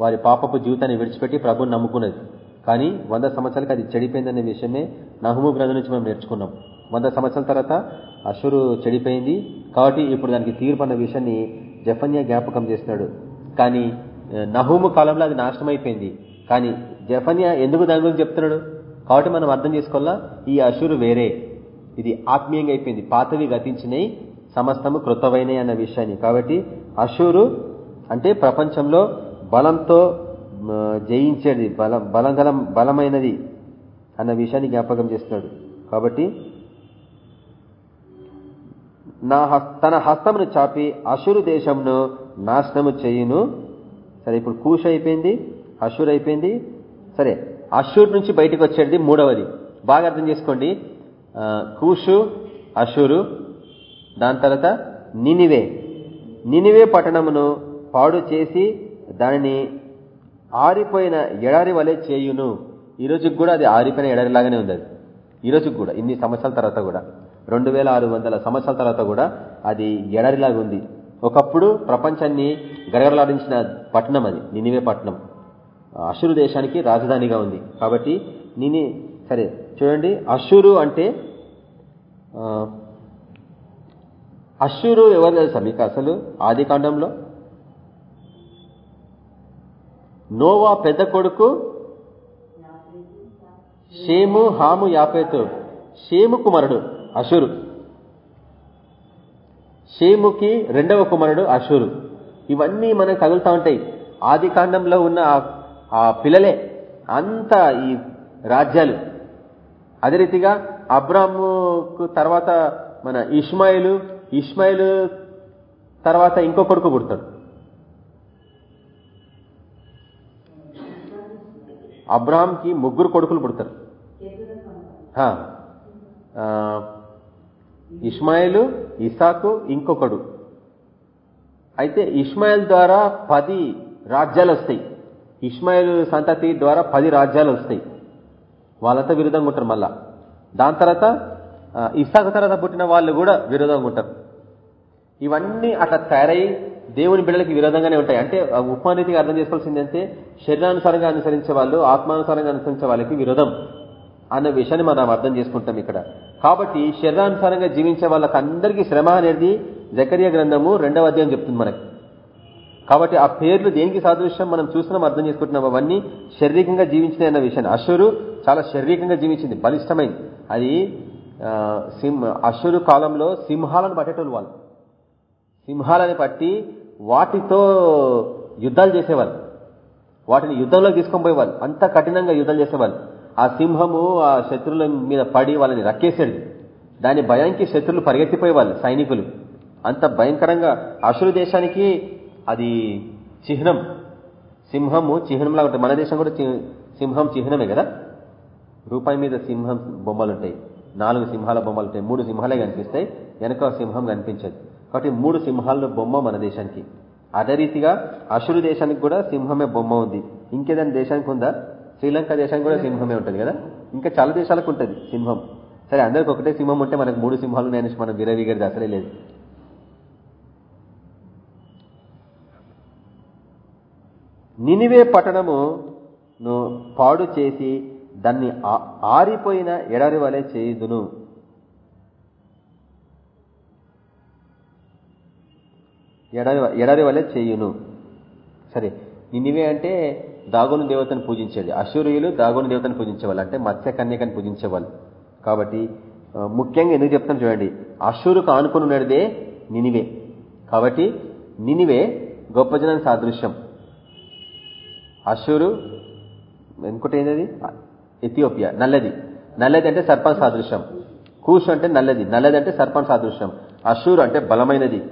వారి పాపపు జీవితాన్ని విడిచిపెట్టి ప్రభుని నమ్ముకున్నది. కానీ వంద సంవత్సరాలకి అది చెడిపోయిందనే విషయమే నహుము గ్రంథం నుంచి మనం నేర్చుకున్నాం. వంద సంవత్సరాల తర్వాత అషురు చెడిపోయింది. కాబట్టి ఇప్పుడు దానికి తీర్పు అన్న విషయాన్ని జఫన్యా జ్ఞాపకం చేస్తున్నాడు. కానీ ఆ, నహుము కాలంలో అది నాశనం అయిపోయింది కానీ జఫన్యా ఎందుకు దాని గురించి చెప్తున్నాడు? కాబట్టి మనం అర్థం చేసుకోవాలా? ఈ అషురు వేరే. ఇది ఆత్మీయంగా అయిపోయింది. పాతవి గతించినవి సమస్తము కృతమైనవి అన్న విషయాన్ని. కాబట్టి అషూరు అంటే ప్రపంచంలో బలంతో జయించేది బలం బలగలం బలమైనది అన్న విషయాన్ని జ్ఞాపకం చేస్తున్నాడు. కాబట్టి నా తన హస్తమును చాపి అసురు దేశంను నాశనము చేయును. సరే ఇప్పుడు కూష అయిపోయింది అషూర్ అయిపోయింది. సరే అషూర్ నుంచి బయటకు వచ్చేది మూడవది. బాగా అర్థం చేసుకోండి. కూషు అషురు దాని తర్వాత నినివే. నినివే పట్టణమును పాడు చేసి దానిని ఆరిపోయిన ఎడారి వలె చేయును. ఈ రోజుకి కూడా అది ఆరిపోయిన ఎడారి లాగానే ఉంది అది. ఈ రోజుకి కూడా ఇన్ని సంవత్సరాల తర్వాత కూడా రెండు వేల ఆరు వందల సంవత్సరాల తర్వాత కూడా అది ఎడారిలాగా ఉంది. ఒకప్పుడు ప్రపంచాన్ని గరగరలాడించిన పట్టణం అది నినివే పట్టణం. అషురు దేశానికి రాజధానిగా ఉంది. కాబట్టి నిని సరే చూడండి అషురు అంటే అషురు ఎవరు తెలుసా మీకు అసలు ఆది కాండంలో నోవా పెద్ద కొడుకు? షేము హాము యాపేతు షేము కుమారుడు అషురు. షేముకి రెండవ కుమారుడు అషురు. ఇవన్నీ మనకు తగులుతా ఉంటాయి. ఆది కాండంలో ఉన్న ఆ- పిల్లలే అంతా ఈ రాజ్యాలు. అదే రీతిగా అబ్రాముకు తర్వాత మన ఇష్మాయిలు ఇష్మాయిలు తర్వాత ఇంకో కొడుకు పుడతాడు. అబ్రాహాంకి ముగ్గురు కొడుకులు పుడతారు. ఇస్మాయిల్ ఇష్మాయిలు ఇసాకు ఇంకొకడు. అయితే ఇష్మాయిల్ ద్వారా పది రాజ్యాలు వస్తాయి. ఇస్మాయిల్ సంతతి ద్వారా పది రాజ్యాలు వస్తాయి. వాళ్ళంతా విరుద్ధంగా ఉంటారు మళ్ళా. దాని తర్వాత ఇసాకు తర్వాత పుట్టిన వాళ్ళు కూడా విరుద్ధంగా ఉంటారు. ఇవన్నీ అట్లా తయారై దేవుని బిడ్డలకి విరోధంగానే ఉంటాయి. అంటే ఉపమానీతిగా అర్థం చేసుకోవాల్సింది అంటే శరీరానుసారంగా అనుసరించే వాళ్ళు ఆత్మానుసారంగా అనుసరించే వాళ్ళకి విరోధం అన్న విషయాన్ని మనం అర్థం చేసుకుంటాం ఇక్కడ. కాబట్టి శరీరానుసారంగా జీవించే వాళ్ళకి అందరికీ శ్రమ అనేది జకర్య గ్రంథము రెండవ అధ్యాయం చెప్తుంది మనకి. కాబట్టి ఆ పేర్లు దేనికి సాదృశ్యం మనం చూస్తున్నాం అర్థం చేసుకుంటున్నాం అవన్నీ శారీరకంగా జీవించినాయి అన్న విషయాన్ని. అశ్వరు చాలా శారీరకంగా జీవించింది బలిష్టమైంది. అది సింహ అశ్వరు కాలంలో సింహాలను పట్టేటోళ్ళు వాళ్ళు. సింహాలని పట్టి వాటితో యుద్ధాలు చేసేవాళ్ళు. వాటిని యుద్ధంలోకి తీసుకొని పోయేవాళ్ళు. అంత కఠినంగా యుద్ధాలు చేసేవాళ్ళు. ఆ సింహము ఆ శత్రువుల మీద పడి వాళ్ళని రక్కేసేది దాని భయానికి శత్రులు పరిగెత్తిపోయేవాళ్ళు సైనికులు. అంత భయంకరంగా అసురు దేశానికి అది చిహ్నం. సింహము చిహ్నంలా ఉంటుంది. మన దేశం కూడా చి- సింహం చిహ్నమే కదా? రూపాయి మీద సింహం బొమ్మలు ఉంటాయి నాలుగు సింహాల బొమ్మలు ఉంటాయి మూడు సింహాలే కనిపిస్తాయి. వెనక సింహం కనిపించదు. కాబట్టి మూడు సింహాల బొమ్మ మన దేశానికి. అదే రీతిగా అసురు దేశానికి కూడా సింహమే బొమ్మ ఉంది. ఇంకేదైనా దేశానికి ఉందా? శ్రీలంక దేశానికి కూడా సింహమే ఉంటుంది కదా? ఇంకా చాలా దేశాలకు ఉంటుంది సింహం. సరే అందరికి ఒకటే సింహం ఉంటే మనకు మూడు సింహాలు నేను మనం విరవిగరిది అసలే లేదు. నినివే పట్టణమును పాడు చేసి దాన్ని ఆరిపోయిన ఎడారి వలె చేయుదును. ఎడారి ఎడారి వలె చేయును. సరే నినివే అంటే దాగోను దేవతను పూజించేది. అశూరియులు దాగోను దేవతను పూజించేవాళ్ళు. అంటే మత్స్య కన్యకని పూజించేవాళ్ళు. కాబట్టి ముఖ్యంగా ఎందుకు చెప్తాను చూడండి. అశూరుకు ఆనుకుని ఉన్నదే నినివే. కాబట్టి నినివే గొప్ప జనానికి సాదృశ్యం. అశూరు ఇంకోటి ఏంటది? ఎథియోపియా. నల్లది. నల్లది అంటే సర్పంచ్ సాదృశ్యం. కూష్ అంటే నల్లది. నల్లది అంటే సర్పంచ్ సాదృశ్యం. అశూరు అంటే బలమైనది.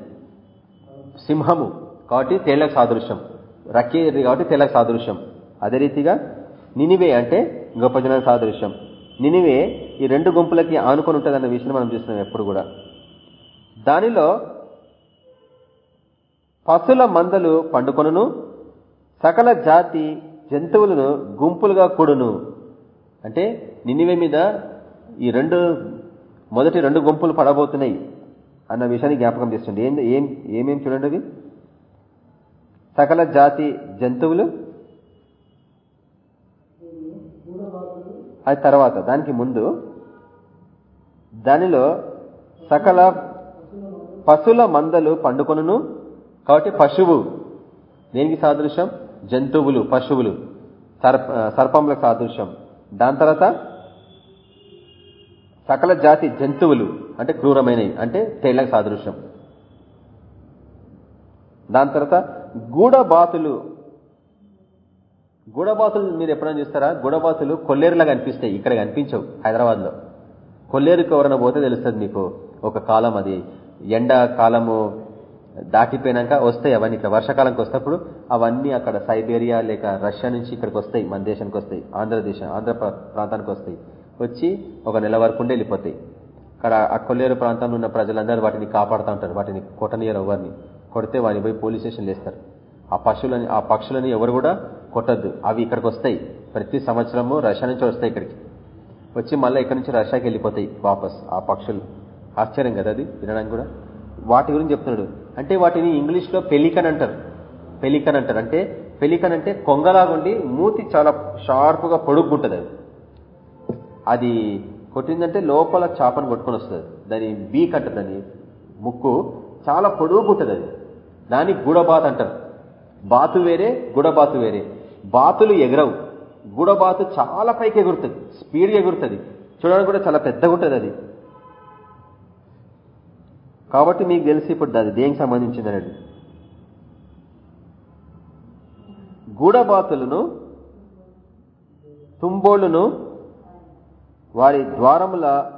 సింహము కాబట్టి తేళ్ళకు సాదృశ్యం. రక్కేది కాబట్టి తేళ్ళకు సాదృశ్యం. అదే రీతిగా నినివే అంటే గొప్ప జనాల సాదృశ్యం. నినివే ఈ రెండు గుంపులకి ఆనుకొని ఉంటుంది అన్న విషయం మనం చూస్తున్నాం ఎప్పుడు కూడా. దానిలో పశుల మందలు పండుకొనును సకల జాతి జంతువులను గుంపులుగా కూడును. అంటే నినివే మీద ఈ రెండు మొదటి రెండు గుంపులు పడబోతున్నాయి. అన్న విషయాన్ని జ్ఞాపకం చేస్తుంది ఏం ఏం ఏమేం చూడండి అవి? సకల జాతి జంతువులు? అది తర్వాత దానికి ముందు. దానిలో సకల పశుల మందలు పండుకొనును. కాబట్టి పశువు దేనికి సాదృశ్యం? జంతువులు పశువులు. సర్ప సర్పములకు సాదృశ్యం. దాని తర్వాత సకల జాతి జంతువులు. అంటే క్రూరమైనవి అంటే తేళ్ళకు సాదృశ్యం. దాని తర్వాత గూడబాతులు గూడబాతులు మీరు ఎప్పుడైనా చూస్తారా? గూడబాతులు కొల్లేరులా కనిపిస్తాయి ఇక్కడ కనిపించవు హైదరాబాద్లో. కొల్లేరుకు ఎవరైనా పోతే తెలుస్తుంది మీకు ఒక కాలం అది. ఎండ కాలము దాటిపోయినాక వస్తాయి అవన్నీ ఇక్కడ వర్షాకాలంకి వస్తప్పుడు అవన్నీ అక్కడ సైబేరియా లేక రష్యా నుంచి ఇక్కడికి వస్తాయి మన దేశానికి వస్తాయి. ఆంధ్రదేశం ఆంధ్ర ప్రాంతానికి వస్తాయి. వచ్చి ఒక నెల వరకు ఉండి వెళ్ళిపోతాయి. అక్కడ ఆ కొల్లేరు ప్రాంతంలో ఉన్న ప్రజలందరూ వాటిని కాపాడుతూ ఉంటారు. వాటిని కొట్టనియరు ఎవరిని. కొడితే వాడిని పోయి పోలీస్ స్టేషన్లు వేస్తారు. ఆ పశువులని ఆ పక్షులని ఎవరు కూడా కొట్టద్దు. అవి ఇక్కడికి వస్తాయి. ప్రతి సంవత్సరము రష్యా నుంచి వస్తాయి ఇక్కడికి. వచ్చి మళ్ళీ ఇక్కడి నుంచి రష్యాకి వెళ్ళిపోతాయి వాపస్ ఆ పక్షులు. ఆశ్చర్యం కదా అది? వినడానికి కూడా. వాటి గురించి చెప్తున్నాడు. అంటే వాటిని ఇంగ్లీష్లో పెలికన్ అంటారు. పెలికన్ అంటారు. అంటే పెలికన్ అంటే కొంగలాగుండి మూతి చాలా షార్ప్గా గా అది. అది కొట్టిందంటే లోపల చేపను కొట్టుకొని వస్తుంది. దాని బీక్ అంటారు దాని ముక్కు చాలా పొడుగుంటది అది. దాని గుడబాత్ అంటారు. బాతు వేరే గుడబాతు వేరే. బాతులు ఎగరవు. గుడబాతు చాలా పైకి ఎగురుతుంది. స్పీడ్గా ఎగురుతుంది. చూడడానికి కూడా చాలా పెద్దగా ఉంటుంది అది. కాబట్టి మీకు తెలిసి ఇప్పుడు అది దేనికి సంబంధించింది అనేది. గూడబాతులను తుంబోళ్ళును వారి ద్వారముల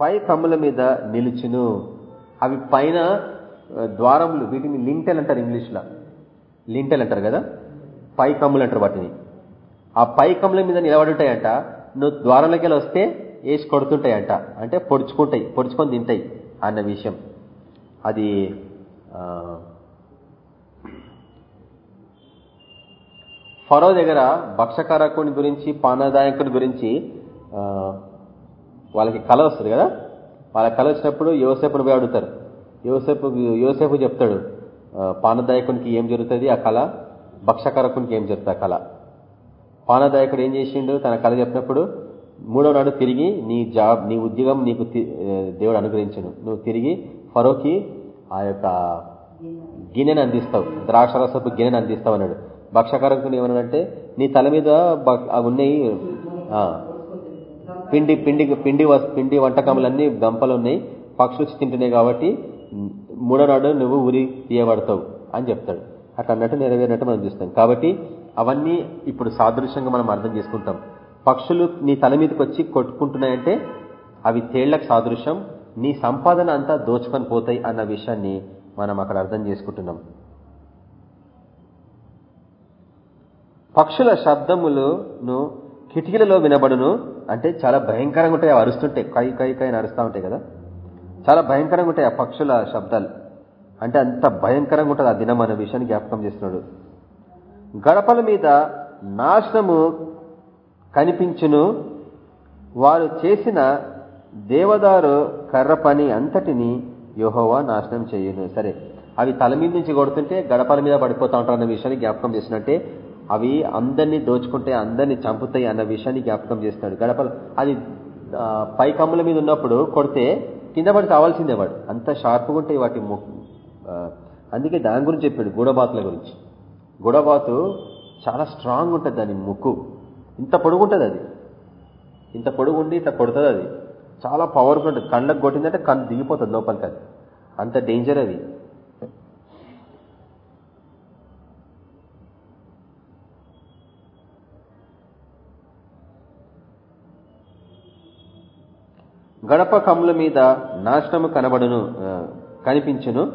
పై కమ్ముల మీద నిలుచును. అవి పైన ద్వారములు వీటిని లింటెల్ అంటారు ఇంగ్లీష్లో. లింటెల్ అంటారు కదా? పై కమ్ములు అంటారు వాటిని. ఆ పై కమ్ముల మీద నిలబడుంటాయంట నువ్వు ద్వారంలోకి వస్తే వేసి కొడుతుంటాయంట. అంటే పొడుచుకుంటాయి పొడుచుకొని తింటాయి అన్న విషయం. అది ఫరో దగ్గర భక్షకారకుని గురించి పానదాయకుని గురించి వాళ్ళకి కళ వస్తుంది కదా? వాళ్ళ కళ వచ్చినప్పుడు యువసేపును పోయి అడుగుతారు. యువసేపు యువసేపు చెప్తాడు పానదాయకునికి ఏం జరుగుతుంది ఆ కళ? భక్షకారకునికి ఏం జరుగుతుంది ఆ కళ? పానదాయకుడు ఏం చేసిండు? తన కళ చెప్పినప్పుడు మూడో నాడు తిరిగి నీ జాబ్ నీ ఉద్యోగం నీకు దేవుడు అనుగ్రహించను. నువ్వు తిరిగి ఫరోకి ఆ యొక్క గిన్నెను అందిస్తావు. ద్రాక్షరసపు గిన్నెను అందిస్తావు అన్నాడు. భక్షకారకుని ఏమన్నాడంటే నీ తల మీద ఉన్నాయి పిండి పిండి పిండి పిండి వంటకములన్నీ గంపలు ఉన్నాయి పక్షులు తింటున్నాయి కాబట్టి మూడో నాడు నువ్వు ఉరి తీయబడతావు అని చెప్తాడు. అట్లా అన్నట్టు నెరవేరినట్టు మనం చూస్తాం. కాబట్టి అవన్నీ ఇప్పుడు సాదృశ్యంగా మనం అర్థం చేసుకుంటాం. పక్షులు నీ తల మీదకి వచ్చి కొట్టుకుంటున్నాయంటే అవి తేళ్ళకు సాదృశ్యం. నీ సంపాదన అంతా దోచుకొని పోతాయి అన్న విషయాన్ని మనం అక్కడ అర్థం చేసుకుంటున్నాం. పక్షుల శబ్దములను కిటికీలలో వినబడును. అంటే చాలా భయంకరంగా ఉంటాయి అరుస్తుంటాయి కై కై కై అరుస్తూ ఉంటాయి కదా. చాలా భయంకరంగా ఉంటాయి ఆ పక్షుల శబ్దాలు. అంటే అంత భయంకరంగా ఉంటుంది ఆ దినం అనే విషయాన్ని జ్ఞాపకం చేస్తున్నాడు. గడపల మీద నాశనము కనిపించును వారు చేసిన దేవదారు కర్ర పని అంతటిని యోహోవా నాశనం చేయను. సరే అవి తల మీద నుంచి కొడుతుంటే గడపల మీద పడిపోతా ఉంటారు అన్న విషయాన్ని జ్ఞాపకం చేసినట్టే అవి అందరినీ దోచుకుంటే అందరినీ చంపుతాయి అన్న విషయాన్ని జ్ఞాపకం చేస్తున్నాడు గడపలు అది పై కమ్ముల మీద ఉన్నప్పుడు కొడితే కింద పడి కావాల్సిందే వాడు. అంత షార్ప్గా ఉంటాయి వాటి అందుకే దాని గురించి చెప్పాడు గూడబాతుల గురించి. గూడబాతు చాలా స్ట్రాంగ్ ఉంటుంది దాని ముక్కు. ఇంత పొడుగుంటుంది అది. ఇంత పొడుగుండి ఇంత కొడుతుంది అది. చాలా పవర్ఫుల్ ఉంటుంది. కళ్ళకు కొట్టిందంటే కళ్ళు దిగిపోతుంది లోపలికి అది. అంత డేంజర్ అది. గడప కమ్ముల మీద నాశనము కనబడును కనిపించును.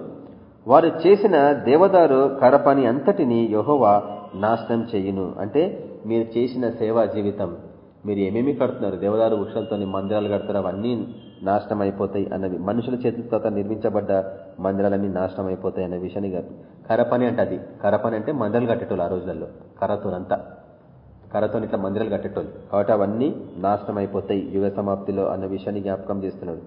వారు చేసిన దేవదారు కరపని అంతటిని యహోవా నాశనం చేయును. అంటే మీరు చేసిన సేవా జీవితం. మీరు ఏమేమి కడుతున్నారు? దేవదారు వృక్షాలతో మందిరాలు కడతారు అవన్నీ నాశనం అయిపోతాయి అన్నది. మనుషుల చేతితో నిర్మించబడ్డ మందిరాలన్నీ నాశనం అయిపోతాయి అనే విషయాన్ని కరపని అంటే అది. కరపని అంటే మందిరాలు కట్టేటోళ్ళు ఆ రోజులలో. కరతోనంతా కరతో ఇట్లా మందిరాలు కట్టేటోళ్ళు. కాబట్టి అవన్నీ నాశనం అయిపోతాయి యుగ సమాప్తిలో అన్న విషయాన్ని జ్ఞాపకం చేస్తున్నాడు.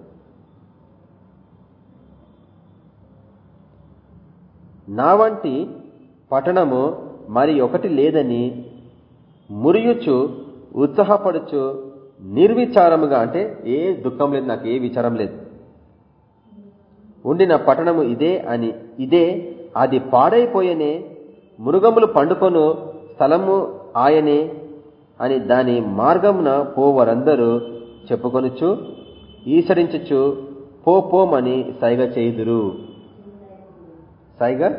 నా వంటి పట్టణము మరి ఒకటి లేదని మురియుచు ఉత్సాహపడుచు నిర్విచారముగా అంటే ఏ దుఃఖం లేదు నాకు ఏ విచారం లేదు. ఉండిన పట్టణము ఇదే అని ఇదే అది పాడైపోయేనే మృగములు పండుకొను స్థలము ఆయనే అని దాని మార్గమున పోవారందరూ చెప్పుకొనుచు ఈసరించచ్చు పో పోమని సైగ చేయుదురు. సైగ?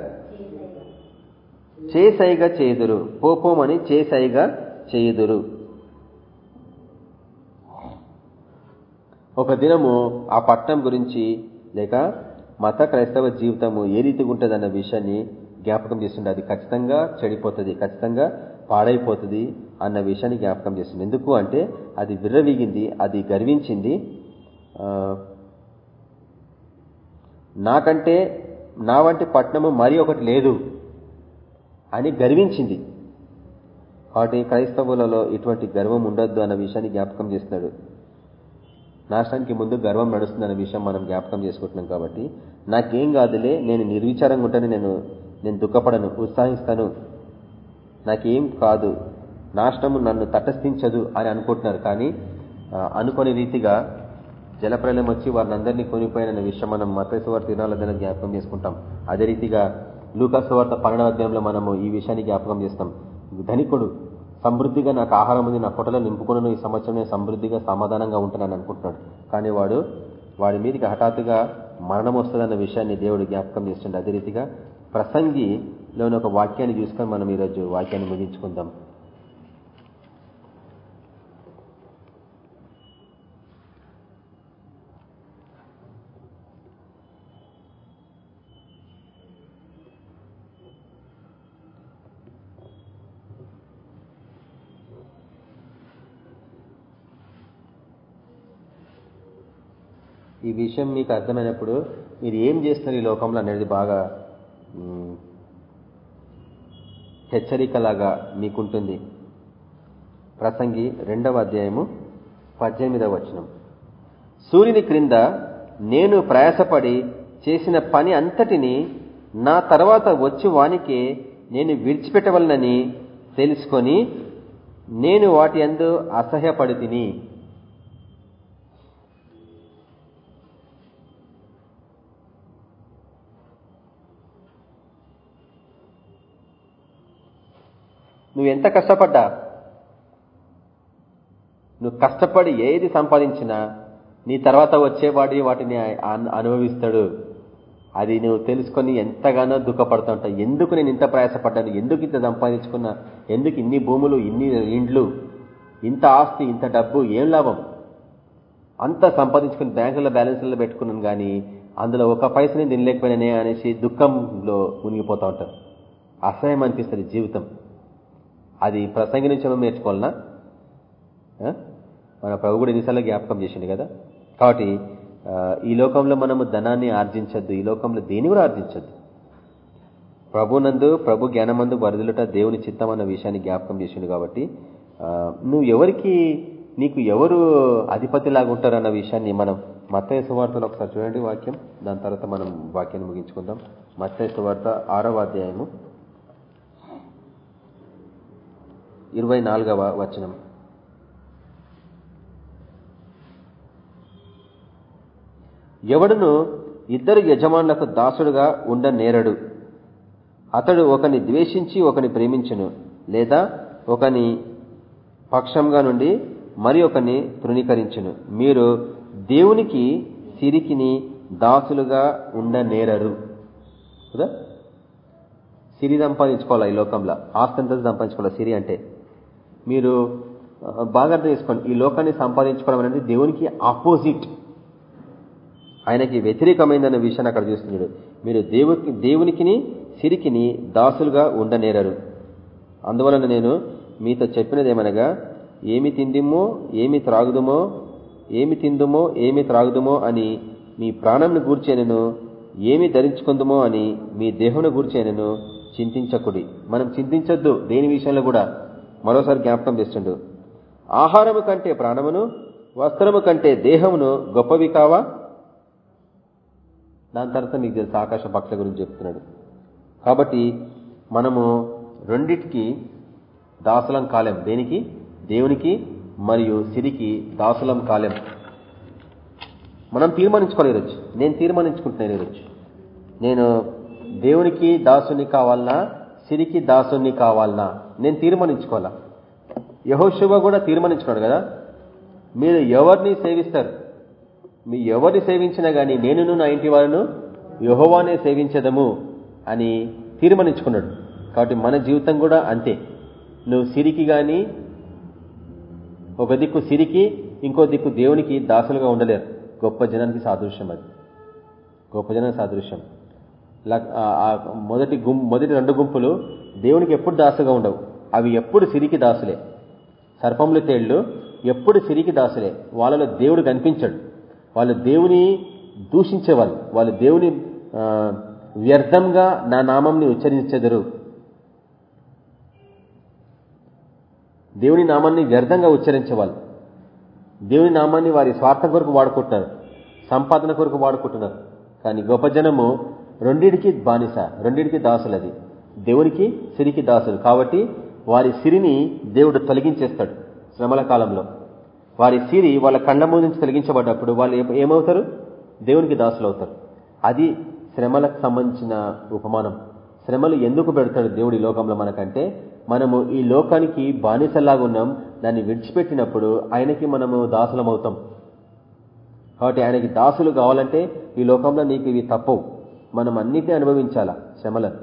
చేసైగ చేయుదురు. పోపోమని చేసైగ చేయుదురు. ఒక దినము ఆ పట్టణం గురించి లేక మత క్రైస్తవ జీవితము ఏ రీతిగా ఉంటుందన్న విషయాన్ని జ్ఞాపకం చేస్తుండే అది ఖచ్చితంగా చెడిపోతుంది ఖచ్చితంగా పాడైపోతుంది అన్న విషయాన్ని జ్ఞాపకం చేస్తుంది. ఎందుకు అంటే అది విర్రవీగింది అది గర్వించింది. నాకంటే నా వంటి పట్టణము మరి ఒకటి లేదు అని గర్వించింది. కాబట్టి క్రైస్తవులలో ఇటువంటి గర్వం ఉండొద్దు అన్న విషయాన్ని జ్ఞాపకం చేస్తున్నాడు. నాశనానికి ముందు గర్వం నడుస్తుంది అనే విషయం మనం జ్ఞాపకం చేసుకుంటున్నాం కాబట్టి నాకేం కాదులే నేను నిర్విచారంగా ఉంటాను నేను నేను దుఃఖపడను ఉత్సాహిస్తాను నాకేం కాదు. నాశనము నన్ను తటస్థించదు అని అనుకుంటున్నారు. కానీ అనుకోని రీతిగా జలప్రలయం వచ్చి వారిని అందరినీ కొనిపోయిన విషయం మనం మతేశ్వర తినాలని జ్ఞాపకం చేసుకుంటాం. అదే రీతిగా లూకాసువార్త పన్నెండవ అధ్యాయంలో మనము ఈ విషయాన్ని జ్ఞాపకం చేస్తాం. ధనికుడు సమృద్ధిగా నాకు ఆహారం ఉంది నా పొట్టలో నింపుకున్నాను ఈ సంవత్సరం నేను సమృద్ధిగా సమాధానంగా ఉంటానని అనుకుంటున్నాడు. కానీ వాడు వాడి మీదకి హఠాత్తుగా మరణం వస్తుందన్న విషయాన్ని దేవుడు జ్ఞాపకం చేస్తుండే. అదే రీతిగా ప్రసంగి ప్రసంగిలోని ఒక వాక్యాన్ని చూసుకొని మనం ఈరోజు వాక్యాన్ని ముగించుకుందాం. ఈ విషయం మీకు అర్థమైనప్పుడు మీరు ఏం చేస్తున్నారు ఈ లోకంలో అనేది బాగా మ్, హెచ్చరికలాగా మీకుంటుంది. ప్రసంగి రెండవ అధ్యాయము పద్దెనిమిదవ వచనం. సూర్యుని క్రింద నేను ప్రయాసపడి చేసిన పని అంతటిని నా తర్వాత వచ్చి వానికే నేను విడిచిపెట్టవలనని తెలుసుకొని నేను వాటి అందు అసహ్యపడి తిని నువ్వు ఎంత కష్టపడ్డా? నువ్వు కష్టపడి ఏది సంపాదించినా నీ తర్వాత వచ్చేవాడి వాటిని అనుభవిస్తాడు. అది నువ్వు తెలుసుకొని ఎంతగానో దుఃఖపడుతూ ఉంటావు. ఎందుకు నేను ఇంత ప్రయాసపడ్డాను? ఎందుకు ఇంత సంపాదించుకున్నా? ఎందుకు ఇన్ని భూములు ఇన్ని ఇండ్లు? ఇంత ఆస్తి ఇంత డబ్బు? ఏం లాభం? అంత సంపాదించుకుని బ్యాంకుల బ్యాలెన్స్లో పెట్టుకున్నాను కానీ అందులో ఒక పైసని తినలేకపోయినానే అనేసి దుఃఖంలో మునిగిపోతూ ఉంటారు అసహ్యం అనిపిస్తుంది జీవితం. అది ప్రసంగి నుంచి మనం నేర్చుకోవాలనా మన ప్రభు కూడా ఎన్నిసార్లు జ్ఞాపకం చేసిండు కదా? కాబట్టి ఈ లోకంలో మనము ధనాన్ని ఆర్జించద్దు ఈ లోకంలో దేని కూడా ఆర్జించద్దు. ప్రభునందు ప్రభు జ్ఞానమందు వరదలుట దేవుని చిత్తం అన్న విషయాన్ని జ్ఞాపకం చేసిండు కాబట్టి నువ్వు ఎవరికి నీకు ఎవరు అధిపతిలాగా ఉంటారు అన్న విషయాన్ని మనం మత్తయ్య సువార్తలో ఒకసారి చూడండి వాక్యం. దాని తర్వాత మనం వాక్యాన్ని ముగించుకుందాం. మత్తయ్య సువార్త ఆరవ అధ్యాయము. ఇరవై నాలుగవ వచనం. ఎవడును ఇద్దరు యజమానులకు దాసుడుగా ఉండ నేరడు అతడు ఒకని ద్వేషించి ఒకని ప్రేమించును లేదా ఒకని పక్షంగా నుండి మరి ఒకని తృణీకరించును. మీరు దేవునికి సిరికిని దాసులుగా ఉండ నేరరు కదా? సిరి సంపాదించుకోవాలా ఈ లోకంలో? ఆస్తి అంతా సంపాదించుకోవాలా? సిరి అంటే మీరు బాగా అర్థం చేసుకోండి. ఈ లోకాన్ని సంపాదించుకోవడం అనేది దేవునికి ఆపోజిట్. ఆయనకి వ్యతిరేకమైందన్న విషయాన్ని అక్కడ చూస్తున్నాడు మీరు దేవుకి దేవునికిని సిరికిని దాసులుగా ఉండనేరరు. అందువలన నేను మీతో చెప్పినదేమనగా ఏమి తిందిమో ఏమి త్రాగుదుమో ఏమి తిందుమో ఏమి త్రాగుదుమో అని మీ ప్రాణంను గూర్చేనను ఏమి ధరించుకుందుమో అని మీ దేహంను గూర్చేనను చింతించకుడి. మనం చింతించొద్దు దేని విషయంలో కూడా. మరోసారి జ్ఞాపకం చేస్తుండు. ఆహారము కంటే ప్రాణమును వస్త్రము కంటే దేహమును గొప్పవి కావా? దాని తర్వాత మీకు తెలుసు ఆకాశ పక్షుల గురించి చెప్తున్నాడు. కాబట్టి మనము రెండిటికి దాసులం కాలేం. దేనికి? దేవునికి మరియు సిరికి దాసులం కాలేం. మనం తీర్మానించుకోవాలి ఈరోజు. నేను తీర్మానించుకుంటున్నాను ఈరోజు. నేను దేవునికి దాసుని కావాలన్నా సిరికి దాసుని కావాలనా? నేను తీర్మానించుకోవాలా? యహోశివ కూడా తీర్మానించుకున్నాడు కదా? మీరు ఎవరిని సేవిస్తారు? మీ ఎవరిని సేవించినా గానీ నేను నా ఇంటి వారిను యహోవానే సేవించదము అని తీర్మానించుకున్నాడు. కాబట్టి మన జీవితం కూడా అంతే. నువ్వు సిరికి గాని ఒక దిక్కు సిరికి ఇంకో దిక్కు దేవునికి దాసులుగా ఉండలేరు. గొప్ప జనానికి సాదృశ్యం అది. గొప్ప జనానికి సాదృశ్యం. మొదటి గుం మొదటి రెండు గుంపులు దేవునికి ఎప్పుడు దాసుగా ఉండవు. అవి ఎప్పుడు సిరికి దాసులే. సర్పములు తేళ్ళు ఎప్పుడు సిరికి దాసులే. వాళ్ళలో దేవుడు కనిపించడు. వాళ్ళు దేవుని దూషించేవాళ్ళు. వాళ్ళు దేవుని వ్యర్థంగా నా నామంని ఉచ్చరించెదరు. దేవుని నామాన్ని వ్యర్థంగా ఉచ్చరించేవాళ్ళు. దేవుని నామాన్ని వారి స్వార్థం కొరకు వాడుకుంటున్నారు. సంపాదన కొరకు వాడుకుంటున్నారు. కానీ గొప్ప జనము రెండిటికి బానిస రెండిటికి దాసులు అది దేవునికి సిరికి దాసులు. కాబట్టి వారి సిరిని దేవుడు తొలగించేస్తాడు శ్రమల కాలంలో. వారి సిరి వాళ్ళ కళ్ళ ముందు నుంచి తొలగించబడ్డప్పుడు వాళ్ళు ఏమవుతారు? దేవునికి దాసులు అవుతారు అది శ్రమలకు సంబంధించిన ఉపమానం. శ్రమలు ఎందుకు పెడతాడు దేవుడి లోకంలో మనకంటే? మనము ఈ లోకానికి బానిసలాగా ఉన్నాం. దాన్ని విడిచిపెట్టినప్పుడు ఆయనకి మనము దాసులం అవుతాం కాబట్టి ఆయనకి దాసులు కావాలంటే ఈ లోకంలో నీకు ఇవి తప్పవు. మనం అన్నిటిని అనుభవించాలా శ్రమలను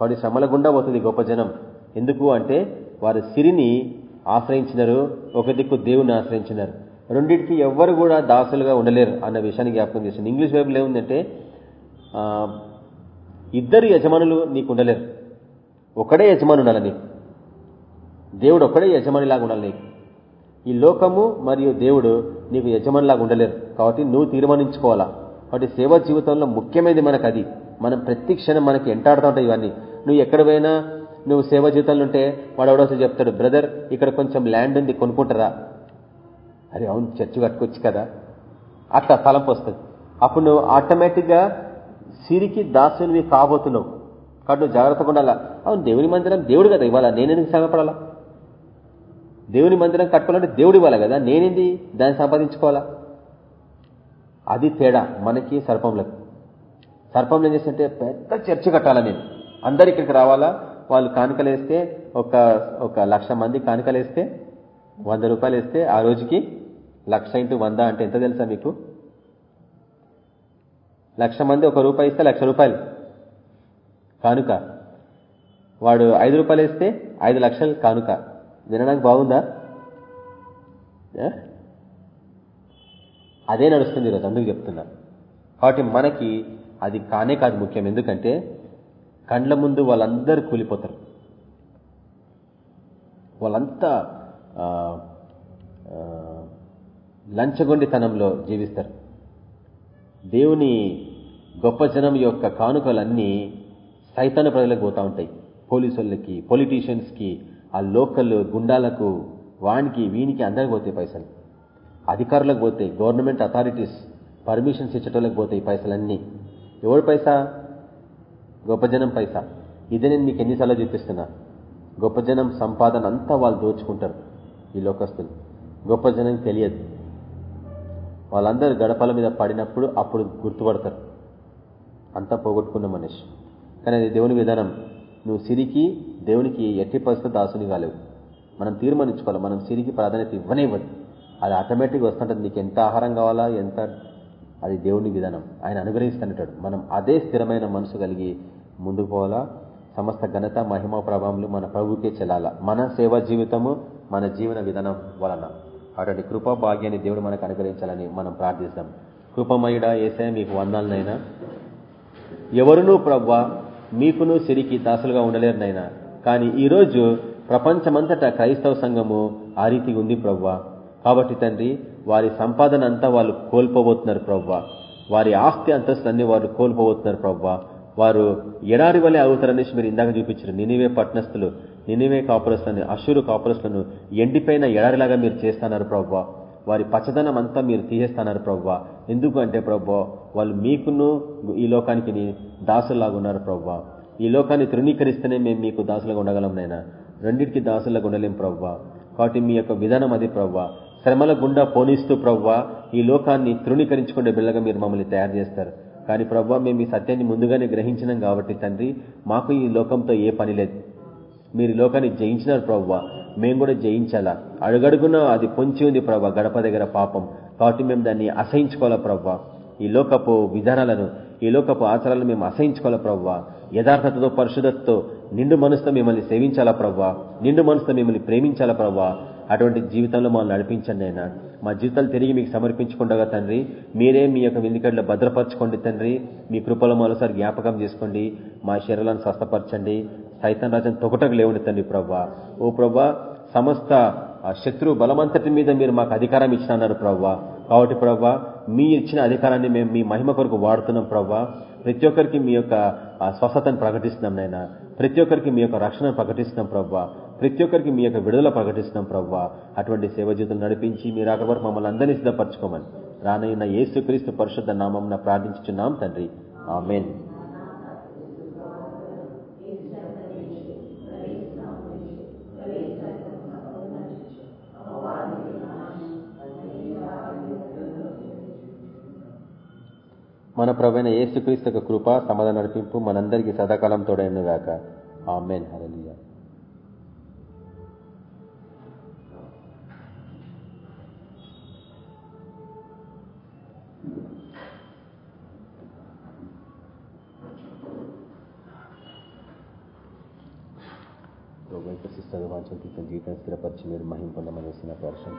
కాబట్టి శ్రమల గుండా పోతుంది గొప్ప జనం. ఎందుకు అంటే వారు సిరిని ఆశ్రయించినారు ఒక దిక్కు దేవుని ఆశ్రయించినారు. రెండింటికి ఎవ్వరు కూడా దాసులుగా ఉండలేరు అన్న విషయాన్ని జ్ఞాపకం చేసింది. ఇంగ్లీష్ బైబుల్ ఏముందంటే ఇద్దరు యజమానులు నీకు ఉండలేరు. ఒకడే యజమాని ఉండాలి నీకు. దేవుడు ఒకడే యజమానిలాగా ఉండాలి నీకు. ఈ లోకము మరియు దేవుడు నీకు యజమానిలాగా ఉండలేరు. కాబట్టి నువ్వు తీర్మానించుకోవాలా? కాబట్టి సేవా జీవితంలో ముఖ్యమైనది మనకు అది మనం ప్రతి క్షణం మనకి ఎంటాడుతూ ఉంటాయి ఇవన్నీ. నువ్వు ఎక్కడ పోయినా నువ్వు సేవా జీవితంలో ఉంటే వాడు ఎవడో చెప్తాడు బ్రదర్ ఇక్కడ కొంచెం ల్యాండ్ ఉంది కొనుక్కుంటారా? అరే అవును చర్చి కట్టుకోవచ్చు కదా. అట్లా తలంపు వస్తుంది. అప్పుడు నువ్వు ఆటోమేటిక్గా సిరికి దాసునివి కాబోతున్నావు. కాబట్టి నువ్వు జాగ్రత్తగా ఉండాలా? అవును దేవుని మందిరం దేవుడు కదా ఇవ్వాలా నేనెందుకు శ్రమపడాలా? దేవుని మందిరం కట్టుకోవాలంటే దేవుడు ఇవ్వాలి కదా. నేనేంది? దాన్ని సంపాదించుకోవాలా? అది తేడా. మనకి సర్పంలకు సర్పంలు ఏం చేస్తుంటే పెద్ద చర్చి కట్టాలా నేను అందరు ఇక్కడికి రావాలా? వాళ్ళు కానుకలు వేస్తే ఒక ఒక లక్ష మంది కానుకలు వేస్తే వంద రూపాయలు వేస్తే ఆ రోజుకి లక్ష ఇంటూ వంద అంటే ఎంత తెలుసా మీకు? లక్ష మంది ఒక రూపాయి ఇస్తే లక్ష రూపాయలు కానుక. వాడు ఐదు రూపాయలు వేస్తే ఐదు లక్షలు కానుక. వినడానికి బాగుందా? అదే నడుస్తుంది ఈరోజు అందుకు చెప్తున్నా కాబట్టి మనకి అది కానే కాదు ముఖ్యం. ఎందుకంటే కండ్ల ముందు వాళ్ళందరూ కూలిపోతారు. వాళ్ళంతా లంచగొండితనంలో జీవిస్తారు. దేవుని గొప్ప జనం యొక్క కానుకలన్నీ సైతాన ప్రజలకు పోతా ఉంటాయి. పోలీసులకి పొలిటీషియన్స్కి ఆ లోకల్ గుండాలకు వానికి వీనికి అందరికి పోతాయి పైసలు. అధికారులకు పోతాయి గవర్నమెంట్ అథారిటీస్ పర్మిషన్స్ ఇచ్చేటోళ్ళకి పోతాయి పైసలన్నీ. ఎవరి పైసా? గొప్ప జనం పైసా. ఇదే నేను మీకు ఎన్నిసార్లు చూపిస్తున్నా. గొప్ప జనం సంపాదన అంతా వాళ్ళు దోచుకుంటారు ఈ లోకస్తులు. గొప్ప జనం తెలియదు. వాళ్ళందరూ గడపల మీద పడినప్పుడు అప్పుడు గుర్తుపడతారు. అంతా పోగొట్టుకున్న మనిషి. కానీ అది దేవుని విధానం. నువ్వు సిరికి దేవునికి ఎట్టి పరిస్థితి దాసుని కాలేవు. మనం తీర్మానించుకోవాలి. మనం సిరికి ప్రాధాన్యత ఇవ్వనివ్వదు అది ఆటోమేటిక్గా వస్తుంటుంది. నీకు ఎంత ఆహారం కావాలా ఎంత అది దేవుని విధానం. ఆయన అనుగ్రహిస్తుంటాడు మనం అదే స్థిరమైన మనసు కలిగి ముందుకు పోవాలా? సమస్త ఘనత మహిమ ప్రభావంలు మన ప్రభుకే చెల్లాలా? మన సేవా జీవితము మన జీవన విధానం వలన. అటువంటి కృపా భాగ్యాన్ని దేవుడు మనకు అనుగ్రహించాలని మనం ప్రార్థిస్తాం. కృపమయుడ ఏసే మీకు వందాలనైనా ఎవరునూ ప్రవ్వా మీకును సిరికి దాసులుగా ఉండలేరునైనా కానీ ఈరోజు ప్రపంచమంతటా క్రైస్తవ సంఘము ఆ రీతి ఉంది ప్రవ్వా. కాబట్టి తండ్రి వారి సంపాదన అంతా వాళ్ళు కోల్పోబోతున్నారు ప్రవ్వా. వారి ఆస్తి అంతస్తులన్నీ వారు కోల్పోబోతున్నారు ప్రవ్వా. వారు ఎడారి వలె అవుతారనేసి మీరు ఇందాక చూపించారు. నినివే పట్టణస్థులు నినివే కాపురస్తులని అశురు కాపురస్తులను ఎండిపోయిన ఎడారిలాగా మీరు చేస్తున్నారు ప్రవ్వా. వారి పచ్చదనం అంతా మీరు తీసేస్తున్నారు ప్రవ్వా. ఎందుకు అంటే ప్రవ్వా వాళ్ళు మీకును ఈ లోకానికి దాసులాగా ఉన్నారు ప్రవ్వా. ఈ లోకాన్ని తృణీకరిస్తేనే మేము మీకు దాసులుగా ఉండగలం నైనా రెండింటికి దాసులుగా ఉండలేం ప్రవ్వా. కాబట్టి మీ యొక్క విధానం అది ప్రవ్వా. శ్రమల గుండా పోనిస్తూ ప్రవ్వా ఈ లోకాన్ని తృణీకరించుకునే బిళ్ళగా మీరు మమ్మల్ని తయారు చేస్తారు. కానీ ప్రవ్వా మేము ఈ సత్యాన్ని ముందుగానే గ్రహించినాం కాబట్టి తండ్రి మాకు ఈ లోకంతో ఏ పని లేదు. మీరు లోకాన్ని జయించినారు ప్రవ్వా మేము కూడా జయించాలా? అడుగడుగున అది పొంచి ఉంది ప్రవ్వా గడప దగ్గర పాపం. కాబట్టి మేము దాన్ని అసహించుకోవాలా ప్రవ్వా? ఈ లోకపు విధానాలను ఈ లోకపు ఆచారాలను మేము అసహించుకోవాలా ప్రవ్వా? యథార్థతతో పరిశుద్ధతతో నిండు మనసుతో మిమ్మల్ని సేవించాలా ప్రవ్వా? నిండు మనసుతో మిమ్మల్ని ప్రేమించాలా ప్రవ్వా? అటువంటి జీవితంలో మమ్మల్ని నడిపించండి అయినా మా జీవితాలు తిరిగి మీకు సమర్పించుకుండగా తండ్రి. మీరే మీ యొక్క వెందికట్లో భద్రపరచుకోండి తండ్రి. మీ కృపలో మరోసారి జ్ఞాపకం చేసుకోండి. మా శరీరాలను స్వస్థపరచండి. సైతం రాజన్ తొకటకు లేవుని తండ్రి ప్రవ్వా. ఓ ప్రవ్వా సమస్త శత్రు బలమంతటి మీద మీరు మాకు అధికారం ఇచ్చినన్నారు ప్రవ్వా. కాబట్టి ప్రవ్వా మీ ఇచ్చిన అధికారాన్ని మేము మీ మహిమ కొరకు వాడుతున్నాం ప్రవ్వా. ప్రతి ఒక్కరికి మీ యొక్క స్వస్థతను ప్రకటిస్తున్నాం నాయన. ప్రతి ఒక్కరికి మీ యొక్క రక్షణ ప్రకటిస్తున్నాం ప్రవ్వా. ప్రతి ఒక్కరికి మీ యొక్క విడుదల ప్రకటిస్తున్నాం ప్రవ్వా. అటువంటి సేవ జీవితం నడిపించి మీరు అక్కడ వరకు మమ్మల్ని అందరినీ సిద్ధపరచుకోమని. రానయ్య యేసుక్రీస్తు పరిశుద్ధ నామం ప్రార్థించుచున్నాం తండ్రి. ఆమెన్. మన ప్రవైన యేసుక్రీస్తు యొక్క కృప సమాధాన నడిపింపు మనందరికీ సదాకాలం తోడైన గాక ఆమెన్ హరలియ సిస్టర్ వాంఛన స్థిరపరిచి మీరు మహిం పొందమని వేసిన పరిశ్రమ